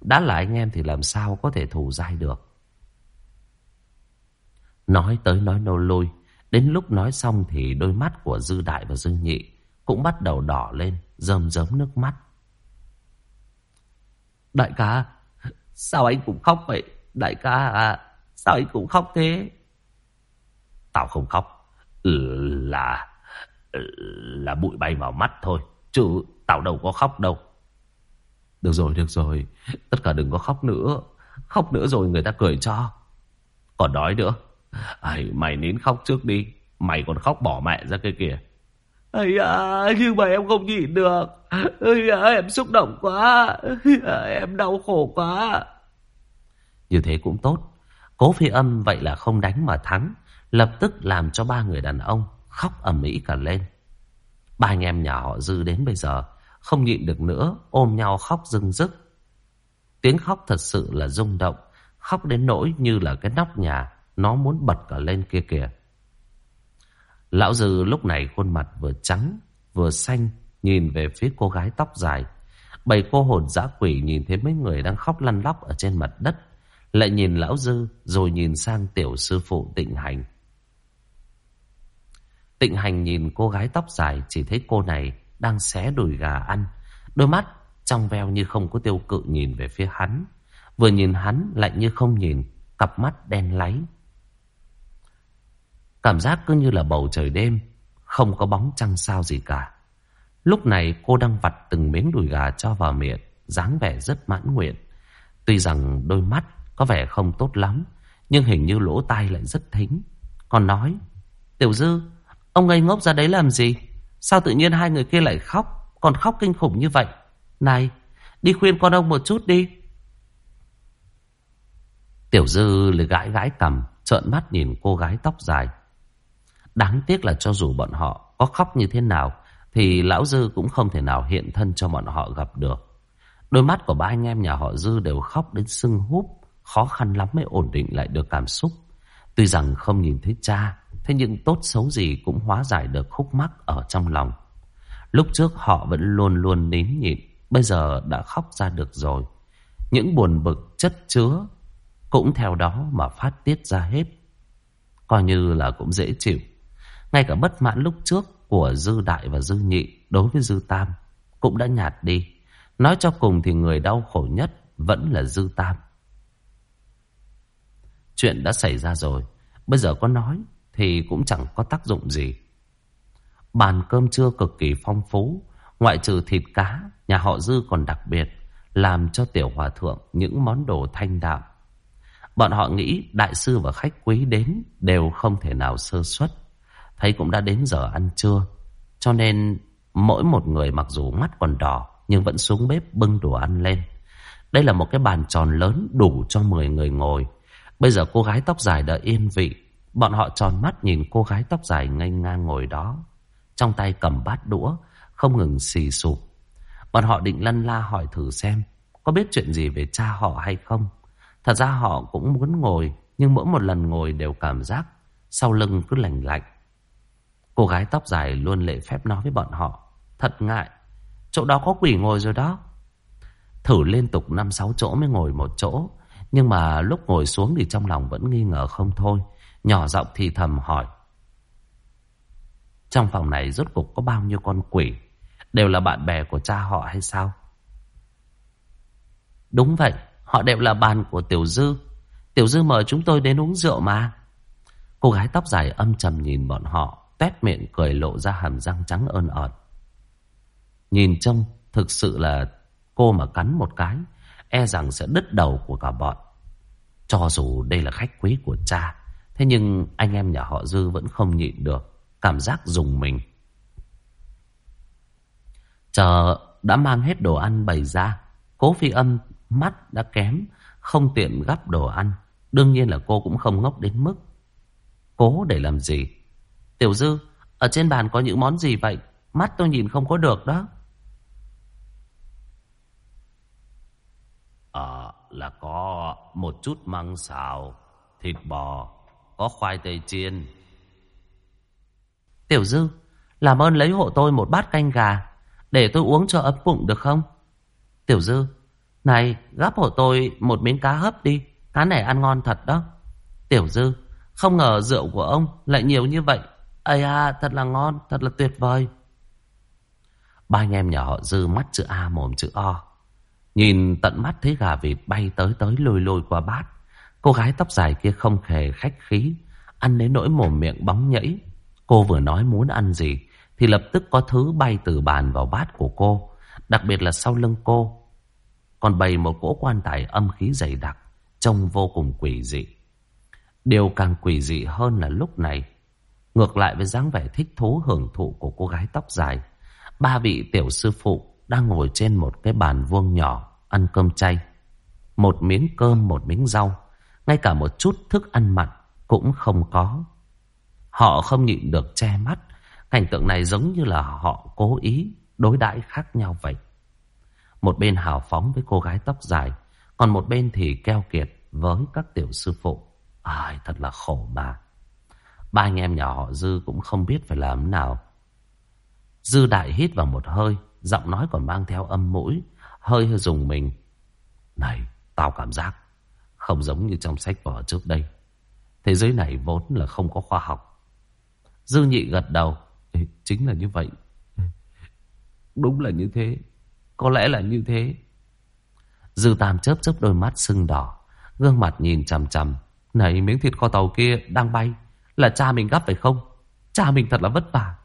Đã là anh em thì làm sao có thể thù dai được. Nói tới nói nô lôi. Đến lúc nói xong thì đôi mắt của Dư Đại và Dư Nhị cũng bắt đầu đỏ lên, rơm rớm nước mắt. Đại ca, sao anh cũng khóc vậy? Đại ca à, sao anh cũng khóc thế? Tao không khóc, là là bụi bay vào mắt thôi, chứ tao đâu có khóc đâu. Được rồi, được rồi, tất cả đừng có khóc nữa. Khóc nữa rồi người ta cười cho. Còn đói nữa. Ây, mày nín khóc trước đi. Mày còn khóc bỏ mẹ ra kia kìa. Ây à, nhưng mà em không nhịn được. Ây à, em xúc động quá. À, em đau khổ quá. Như thế cũng tốt. Cố phi âm vậy là không đánh mà thắng. Lập tức làm cho ba người đàn ông khóc ầm ĩ cả lên. Ba anh em nhà họ Dư đến bây giờ không nhịn được nữa, ôm nhau khóc rưng rức. Tiếng khóc thật sự là rung động, khóc đến nỗi như là cái nóc nhà nó muốn bật cả lên kia kìa. Lão Dư lúc này khuôn mặt vừa trắng vừa xanh nhìn về phía cô gái tóc dài. Bảy cô hồn dã quỷ nhìn thấy mấy người đang khóc lăn lóc ở trên mặt đất. Lại nhìn lão Dư rồi nhìn sang tiểu sư phụ tịnh hành. Tịnh hành nhìn cô gái tóc dài chỉ thấy cô này đang xé đùi gà ăn. Đôi mắt trong veo như không có tiêu cự nhìn về phía hắn. Vừa nhìn hắn lại như không nhìn, cặp mắt đen láy Cảm giác cứ như là bầu trời đêm Không có bóng trăng sao gì cả Lúc này cô đang vặt từng miếng đùi gà cho vào miệng dáng vẻ rất mãn nguyện Tuy rằng đôi mắt có vẻ không tốt lắm Nhưng hình như lỗ tai lại rất thính Còn nói Tiểu Dư Ông ngây ngốc ra đấy làm gì Sao tự nhiên hai người kia lại khóc Còn khóc kinh khủng như vậy Này đi khuyên con ông một chút đi Tiểu Dư lại gãi gãi cầm Trợn mắt nhìn cô gái tóc dài Đáng tiếc là cho dù bọn họ có khóc như thế nào thì lão Dư cũng không thể nào hiện thân cho bọn họ gặp được. Đôi mắt của ba anh em nhà họ Dư đều khóc đến sưng húp, khó khăn lắm mới ổn định lại được cảm xúc. Tuy rằng không nhìn thấy cha, thế nhưng tốt xấu gì cũng hóa giải được khúc mắc ở trong lòng. Lúc trước họ vẫn luôn luôn nín nhịn, bây giờ đã khóc ra được rồi. Những buồn bực chất chứa cũng theo đó mà phát tiết ra hết. Coi như là cũng dễ chịu. Ngay cả bất mãn lúc trước của Dư Đại và Dư Nhị đối với Dư Tam cũng đã nhạt đi. Nói cho cùng thì người đau khổ nhất vẫn là Dư Tam. Chuyện đã xảy ra rồi, bây giờ có nói thì cũng chẳng có tác dụng gì. Bàn cơm trưa cực kỳ phong phú, ngoại trừ thịt cá, nhà họ Dư còn đặc biệt làm cho tiểu hòa thượng những món đồ thanh đạm. Bọn họ nghĩ đại sư và khách quý đến đều không thể nào sơ suất. Thấy cũng đã đến giờ ăn trưa, cho nên mỗi một người mặc dù mắt còn đỏ nhưng vẫn xuống bếp bưng đồ ăn lên. Đây là một cái bàn tròn lớn đủ cho 10 người ngồi. Bây giờ cô gái tóc dài đã yên vị. Bọn họ tròn mắt nhìn cô gái tóc dài ngây ngang ngồi đó. Trong tay cầm bát đũa, không ngừng xì sụp. Bọn họ định lân la hỏi thử xem có biết chuyện gì về cha họ hay không. Thật ra họ cũng muốn ngồi, nhưng mỗi một lần ngồi đều cảm giác sau lưng cứ lành lạnh. Cô gái tóc dài luôn lệ phép nói với bọn họ. Thật ngại, chỗ đó có quỷ ngồi rồi đó. Thử liên tục năm sáu chỗ mới ngồi một chỗ. Nhưng mà lúc ngồi xuống thì trong lòng vẫn nghi ngờ không thôi. Nhỏ giọng thì thầm hỏi. Trong phòng này rốt cục có bao nhiêu con quỷ? Đều là bạn bè của cha họ hay sao? Đúng vậy, họ đều là bạn của Tiểu Dư. Tiểu Dư mời chúng tôi đến uống rượu mà. Cô gái tóc dài âm trầm nhìn bọn họ, tét miệng cười lộ ra hàm răng trắng ơn ợt. Nhìn trông, thực sự là cô mà cắn một cái, e rằng sẽ đứt đầu của cả bọn. Cho dù đây là khách quý của cha, thế nhưng anh em nhà họ Dư vẫn không nhịn được, cảm giác dùng mình. Chờ đã mang hết đồ ăn bày ra, cố phi âm mắt đã kém, không tiện gắp đồ ăn. Đương nhiên là cô cũng không ngốc đến mức. Cố để làm gì? Tiểu Dư, ở trên bàn có những món gì vậy? Mắt tôi nhìn không có được đó. Ờ, là có một chút măng xào, thịt bò, có khoai tây chiên. Tiểu Dư, làm ơn lấy hộ tôi một bát canh gà, để tôi uống cho ấm bụng được không? Tiểu Dư, này, gắp hộ tôi một miếng cá hấp đi. Cá này ăn ngon thật đó. Tiểu Dư, không ngờ rượu của ông lại nhiều như vậy. Ây à, thật là ngon, thật là tuyệt vời. Ba anh em nhà họ Dư mắt chữ A mồm chữ O. Nhìn tận mắt thấy gà vịt bay tới tới lôi lôi qua bát. Cô gái tóc dài kia không hề khách khí. Ăn đến nỗi mồm miệng bóng nhảy. Cô vừa nói muốn ăn gì thì lập tức có thứ bay từ bàn vào bát của cô. Đặc biệt là sau lưng cô còn bày một cỗ quan tài âm khí dày đặc, trông vô cùng quỷ dị. Điều càng quỷ dị hơn là lúc này, ngược lại với dáng vẻ thích thú hưởng thụ của cô gái tóc dài, ba vị tiểu sư phụ đang ngồi trên một cái bàn vuông nhỏ ăn cơm chay. Một miếng cơm, một miếng rau, ngay cả một chút thức ăn mặn cũng không có. Họ không nhịn được che mắt, cảnh tượng này giống như là họ cố ý đối đãi khác nhau vậy. Một bên hào phóng với cô gái tóc dài Còn một bên thì keo kiệt với các tiểu sư phụ. Ai thật là khổ mà. Ba anh em nhà họ Dư cũng không biết phải làm nào. Dư đại hít vào một hơi Giọng nói còn mang theo âm mũi Hơi hơi dùng mình. Này tao cảm giác không giống như trong sách vở trước đây Thế giới này vốn là không có khoa học Dư nhị gật đầu Ê, Chính là như vậy Đúng là như thế có lẽ là như thế. Dư Tam chớp chớp đôi mắt sưng đỏ. Gương mặt nhìn chằm chằm. Này miếng thịt kho tàu kia đang bay. Là cha mình gấp phải không? Cha mình thật là vất vả.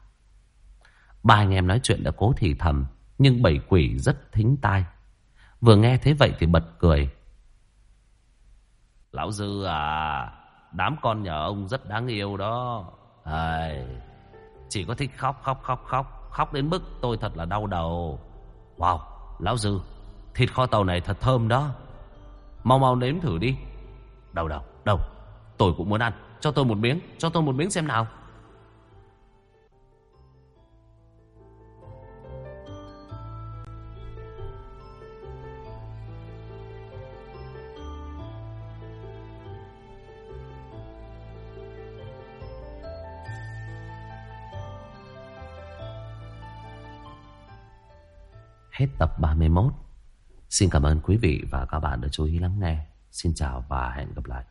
Ba anh em nói chuyện đã cố thì thầm. Nhưng bảy quỷ rất thính tai. Vừa nghe thế vậy thì bật cười. Lão Dư à, đám con nhà ông rất đáng yêu đó. À, chỉ có thích khóc khóc khóc khóc. Khóc đến mức tôi thật là đau đầu. Wow, lão Dư, thịt kho tàu này thật thơm đó. Mau mau nếm thử đi. đầu đầu đầu Tôi cũng muốn ăn. Cho tôi một miếng, cho tôi một miếng xem nào. Hết tập 31. Xin cảm ơn quý vị và các bạn đã chú ý lắng nghe. Xin chào và hẹn gặp lại.